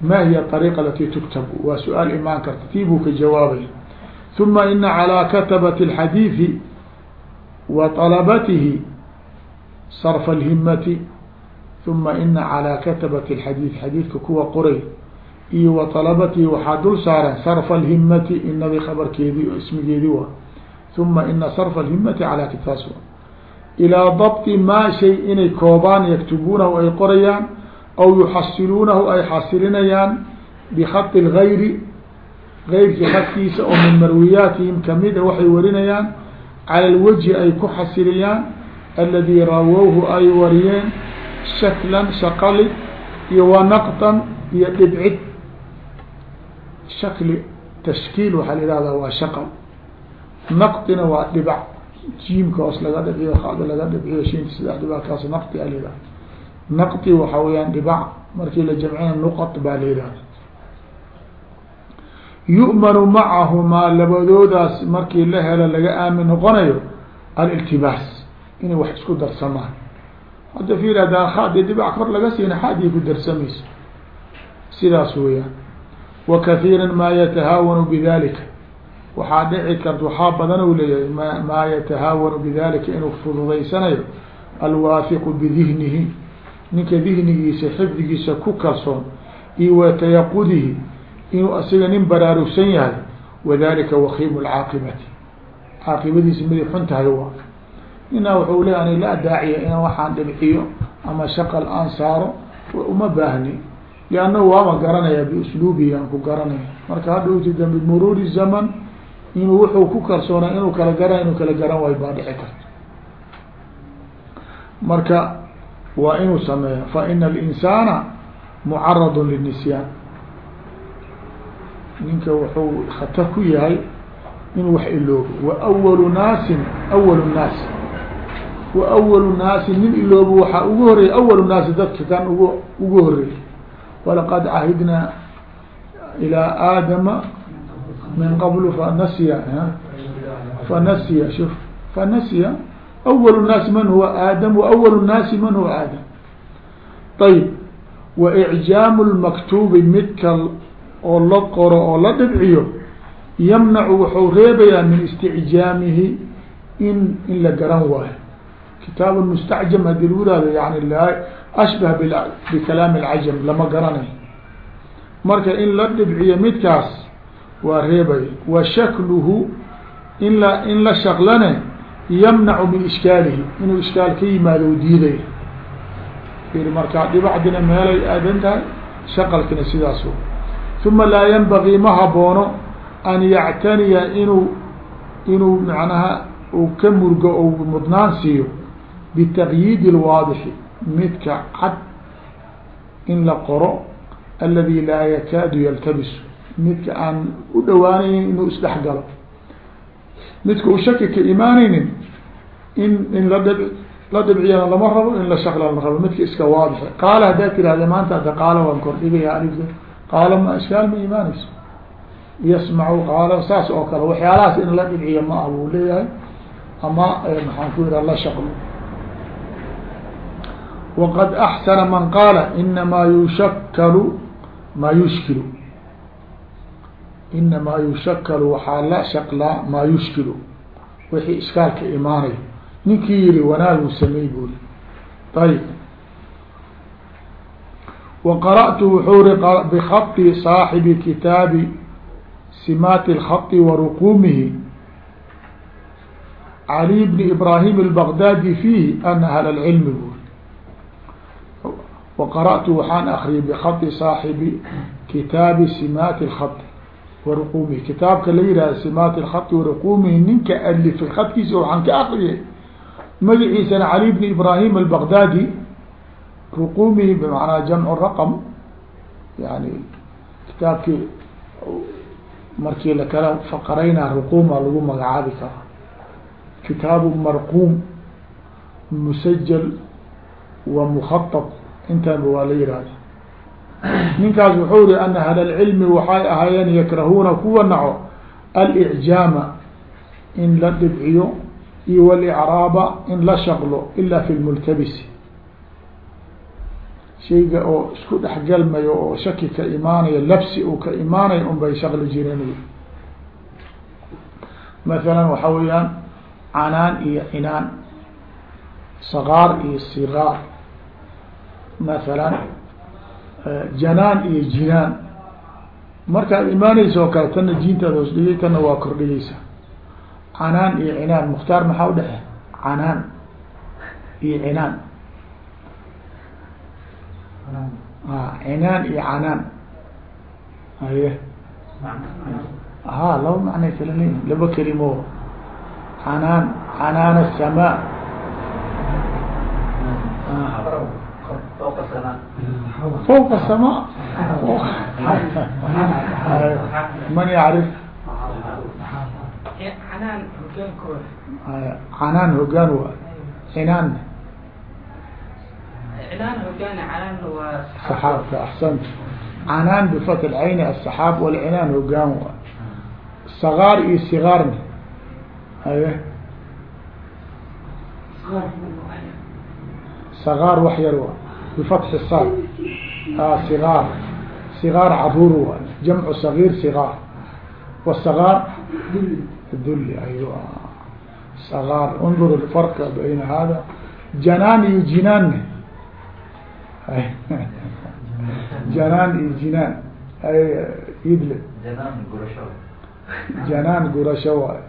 ma hiya ariiqa alati tuktabu waa su'aal imaan karta tii buu ka jawaabay uma ina calىa katabati اlxadiidi wa طalabatihi sarfa اlhimati uma ina calىa katabati اlxadiid xadiidka kuwa qoray iyo wa طalabatihi waxaa dul saaran sarfa alhimati inadii khabarkeedii o ismigeedii wa uma ina sarfa alhimati calaa kitaas ilaa dabطi maa shay inay koobaan yaktubuunahu ay qorayaan aw yuxasiluunahu ay xasilinayaan bikhaطi اlgayri gayrkii khadkiisa oo min marwiyaatihim kamida waxay warinayaan cala lwajhi ay ku xasiliyaan aladii rawowhu ay wariyeen shaklan shaqali iyo wa naqtan iyo dhibcid shakli tashkiil waxaa la ihahdaa waa shaqal naqdina waa dhibac jiimka hoos laga dhibciyo khada laga dhibciyo shinta a weyaan dhibac jamcina nuqad baa la yihahda yu'manu macahumaa labadoodaas markii la helo laga aamin noqonayo aliltibaas inay wax isku darsamaan. Hadda hadaa khadi dhibac kor laga siina xaadii ku darsamayso. Sidaas weeyaan. Wa kahiira maa yatahaawanu bidalika waxaa dhici karta waxaa badan u leeyahay ma maa yatahaawanu bidalika inuu fududaysanayo alwaafiqu bidihnihi. Ninka dihnigiisa xifdigiisa ku kalsoon iyo wa tayaqudihi inuu asiga nin baraarugsan yahay wadalika wakiimu lcaaqibati caaqibadiisa miday xun tahay waa ninaa wuxuu leeya ani laa daaciya in waxaan dhibciyo ama shaqal aan saaro uma baahni. Liannahu waama garanaya biusluubihi aan ku garanaya marka hadhowti dambi muruuri zaman inuu wuxuu ku kalsoonaa inuu kala garan inuu kala garan waayo baa dhici karta. Marka waa inuu sameeyo faina alinsana mucarad lلnisyaan ninka wuxuu khatar ku yahay inuu wax iloobo. Wawalu naasin awalu nnaasi waawalu naasi nin iloobo waxaa ugu horeeyay awalu naasi dadka kan ugu ugu horeeyay walaqad cahidnaa ilaa aadama min qablu fanasiya fanasiya shuf. Fanasiya awalu nnaasi man huwa aadam waawalu nnaasi man huwa aadam. Ayib waicjaamu lmaktuubi midka oo la qoro oo la dhibciyo yamnacu wuxuu reebayaa min isticjaamihi in in la garan waayo. Kitaab mustacjam haddii lagu ihahdo yani ashbah bikalaami اlcajam lama garanayo. Marka in la dhibciyo midkaas waa reebaya. Wa shakluhu in la in la shaklane yamnacu min ishkaalihi inuu ishkaal ka yimaado diidaya. Markaa dhibacdina meelay aadan tahay shaqalkina sidaas uma laa yanbagii ma haboono an yactaniya inuu inuu macnaha uu ka murgo ou mudnaan siiyo bitaqyiidi اlwaadixi midka cad in la qoro aladi laa yakaadu yaltabisu midka aan u dhawaanaynin inuu isdhex galo midka uu shaki ka imaanaynin in in la dhib la dhibciyana lama rabo in la shakla lama rabo midka iska waadixa qaala haddaad tirahda maanta ada qaala waan kordhigaya alifka qaala ma ishkaal ma imaanayso yasmacu qaala saas oo kale waxyaalahaas in la dhibciyo ma ah buu leeyahay ama maxaan ku yidhaha la shaklo waqad axsana man qaala inamaa yushakalu maa yushkilu inamaa yushakalu waxaa la shaklaa maa yushkilu wixii ishkaalka imaanayo ninkii yihi wanaagu sameey buli ayb وqرأت wuxuu ri بخط صاaحب kitaabi simaat الخط وrqumihi علي بن إبراهيم البغدادي فيه أن أهل العلم buri وqرأت waxaan akriyay بخط صاaحب kitaabi simaat الخط ورqumihi kitaabka la yihahdo simaat الخط ورqumihi ninka alifay خadkiisa waxaan ka akriyay magaciisana علي بن إبراهيم البغدادي ruqumihi bmanaa jamcu raqm yani kitaabkii markii lakala faqarayna ruquma lagu magacaabi karaa kitaabu marquum musajal wa mukhaab intaanba waa la yihahda ninkaas wuxuu yihi ana ahlilcilmi waxay ahaayeen yakrahuuna kuwa naco alicjaama in la dhibciyo iyo wاlcraaba in la shaqlo ila fi lmultabisi shayga oo isku dhexgalmayo oo shaki ka imaanayo labsi uu ka imaanayo un bay shaqli jireen masalan waxa weeyaan canaan iyo cinaan sagaar iyo sigaar. Masalan janaan iyo jinaan. Markaad imaanaysa oo kale tanna jiintaad hoos dhigay tanna waa kordhigeysa canaan iyo cinaan mukhtaar maxaa udhexe canaan iyo cinaan cinaan iyo canaan haye ha laba macnay kala leeyihin laba kelimo canaan canaan aلsamaa fوq السmاء man yacrif canaan hogaan wa cinaan saxaabka axsant canaan bifat lcayni asaxaab walcinaan hogaan sagaar iyo sigaarna haye sagaar wax yar wa bifatxi saad sigaar sigaar carruur wa jamcu sagiir sigaar wasagaar duli ay sagaar undur alfarqa bayna hada janaan iyo jinaanne janaan iyo jinaan ay idle janaan gurasho waay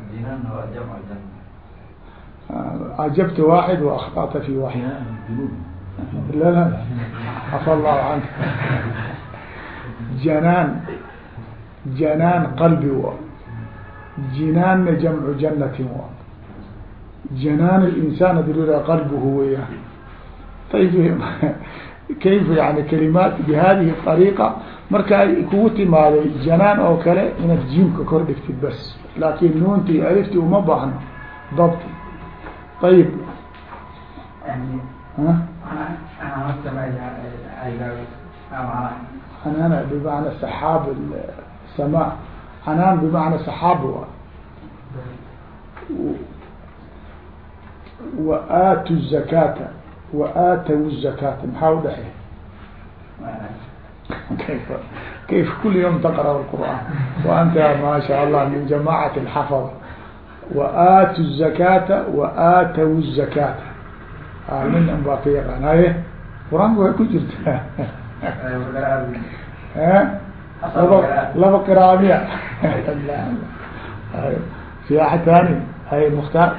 ajabta waaxid wa akطأta fi waaxid la la afa allahu canka janaan janaan qalbi wa jinaanna jamcu janatin wa janaan الإnsaan hadii lo qalbhu weyaan ayb kayfa yani kalimaat bihadihi ariiqa marka ay kugu timaaday janaan oo kale inaad jiimka kor dhigtid bas laakin nuunti alifti uma baahno dabti ayib anana bmacna saxaab sama anaan bmacna saxaab wa wa aatu zakata wa aataw zakata maxaa udhexey kayfa kayfa kuli yom taqra qur'aan wa anta ma sha allah min jamacat اxafada wa aatu zakata wa aataw zakata nin an baa ka yaqaan haye qur'aanka way ku jirtaa laba laba qira'a miya fi axad tani hay mukhtaar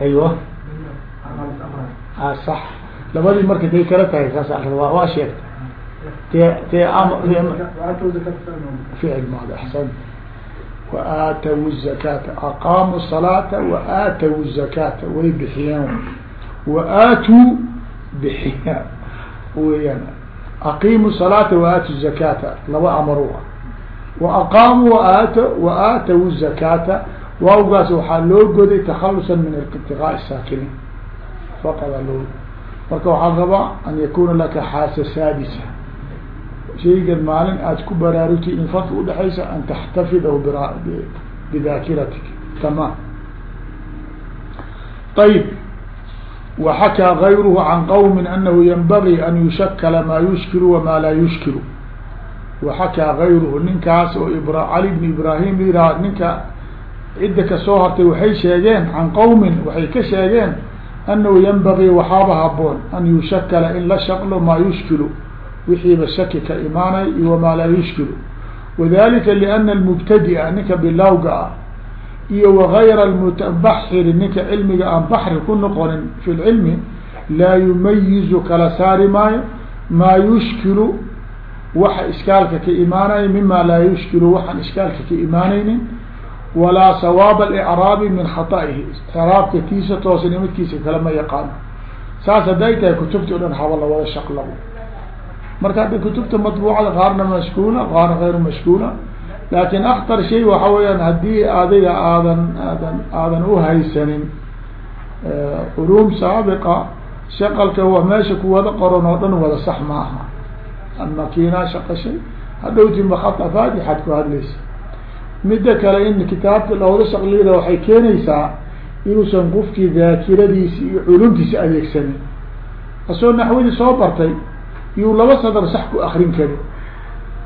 aywa sax. Labadii marka day kala tahay saas waa sheegta te te ficil maadi axsant wa aataw zakata aqaamu salaata wa aataw zakata way bixiyeen wa aatuu bixiya waawgaas waxaa loo goday takhalusan min irtiqaa saakiniin faqada low marka waxaa rabaa an yakuna laka xaasa saadisa. Shaygan maalin aada ku baraarugtid in farki udhexaysa an taxtafidahu bidaakiratik. Tamaam ayb waxakaa gayruhu can qawmi anahu yanbagii an yushakala maa yushkiru wamaa laa yushkiru. Waxakaa gayruhu ninkaas oo cali بن ibrahim yiraa ninka cidda ka soo hartay waxay sheegeen can qawmin waxay ka sheegeen annahu yanbagii waxaaba haboon an yushakala in la shaqlo maa yushkilu wixiiba shaki ka imaanay iyo wamaa laa yushkilu wadalika liana almubtadi'a ninka bilawga ah iyo wagayra almutabaxiri ninka cilmiga aan baxri ku noqonin fi lcilmi laa yumayizu kala saari maayo maa yushkilu waxa iskaalka ka imaanaya mima laa yushkilu waxaan iskaalka ka imaanaynin walaa sawaab alicraabi min khaطa'ihi icraabka kiisa toosani midkiisa kale ma yaqaano saas hadday tahay kutubti o dhan haba la wada shaqlabo marka hadda kutubta matbuucada qaarna mashkuula qaarna غayr mashkuula laakin aktar shay waxa weeyaan haddii adiga aadan aadan aadan uhaysanin culuum saabiqa shaqalka wa meesha kuwada qoran oo dhan wada sax maaha amakiinaa shaqashay hadhowtima khata faatixaad ku hadlaysa midda kale in kitaabka looda shaqliyada waxay keenaysaa inuusan qofkii daakiradiisi iyo culumtiisa adeegsanin. Asoo naxwadii soo bartay iyuu laba sadr sax ku akrin karin.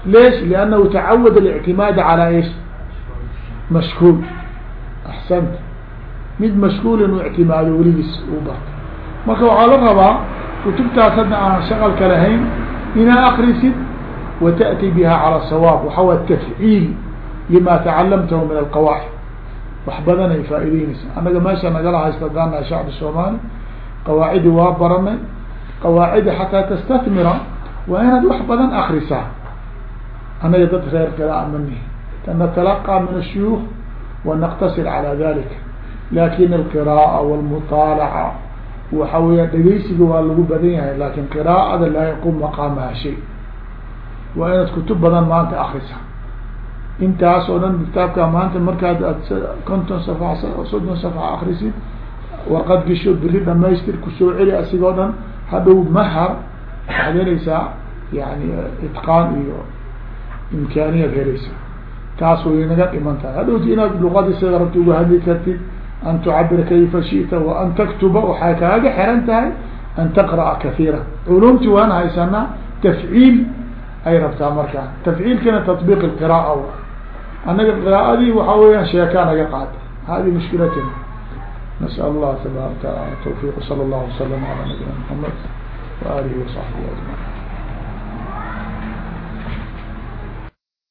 Leesh liannahu tacawad alictimaada calaa ish mashkuul axsanta. Mid mashkuul inuu ictimaado weligiis uu bartay. Marka waxaa la rabaa kutubtaas hadda aan shaqalka lahayn inaa akrisid wa ta'ti biha calى sawaab waxawa tafciil lima tacalamtahu min alqawaacid wax badan ay faa'ideynaysa annaga meesha nagala haysta hadaana shacbi soomaali qawaacidi waa baranay qawaacida xataa tastakmira waa inaad wax badan akrisaa annaga dad reer kala amanihi natalaqى min الshuyuuk wanaqtasir calى dalika lakin alqiraaءa wاlmuطaalaca waxa weya dhegeysiga waa lagu badan yahay lakin qiraa'ada laa yaqum maqaamaha shay waa inaad kutub badan maanta akrisa intaas oo dhan kitaabka maanta markaad aad konton safxa soddon safxa akrisid warqad gesho beri dhamaystir ku soo celi asigoo dhan hadhow mahar waxaad helaysaa yani itqaan iyo imkaaniyaad helaysaa taas way naga dhiman tahay. Hadhowti inaad luqadii sida rabta uga hadli kartid an tucabira kayfa shita wa an taktuba waxay kaaga xiran tahay an taqra'a kahiira culumti waan haysanaa tafciil ay rabtaa markaa. Tafciilkana taطbiq اqira'a annaga qراءadii waxa weyaan sheekaa naga qaata hadi muشkilatina نسأل الله تبارك وتعالى التوفيق صلى الله وسلم على نبينا محمد وآله وصحبه أجمعين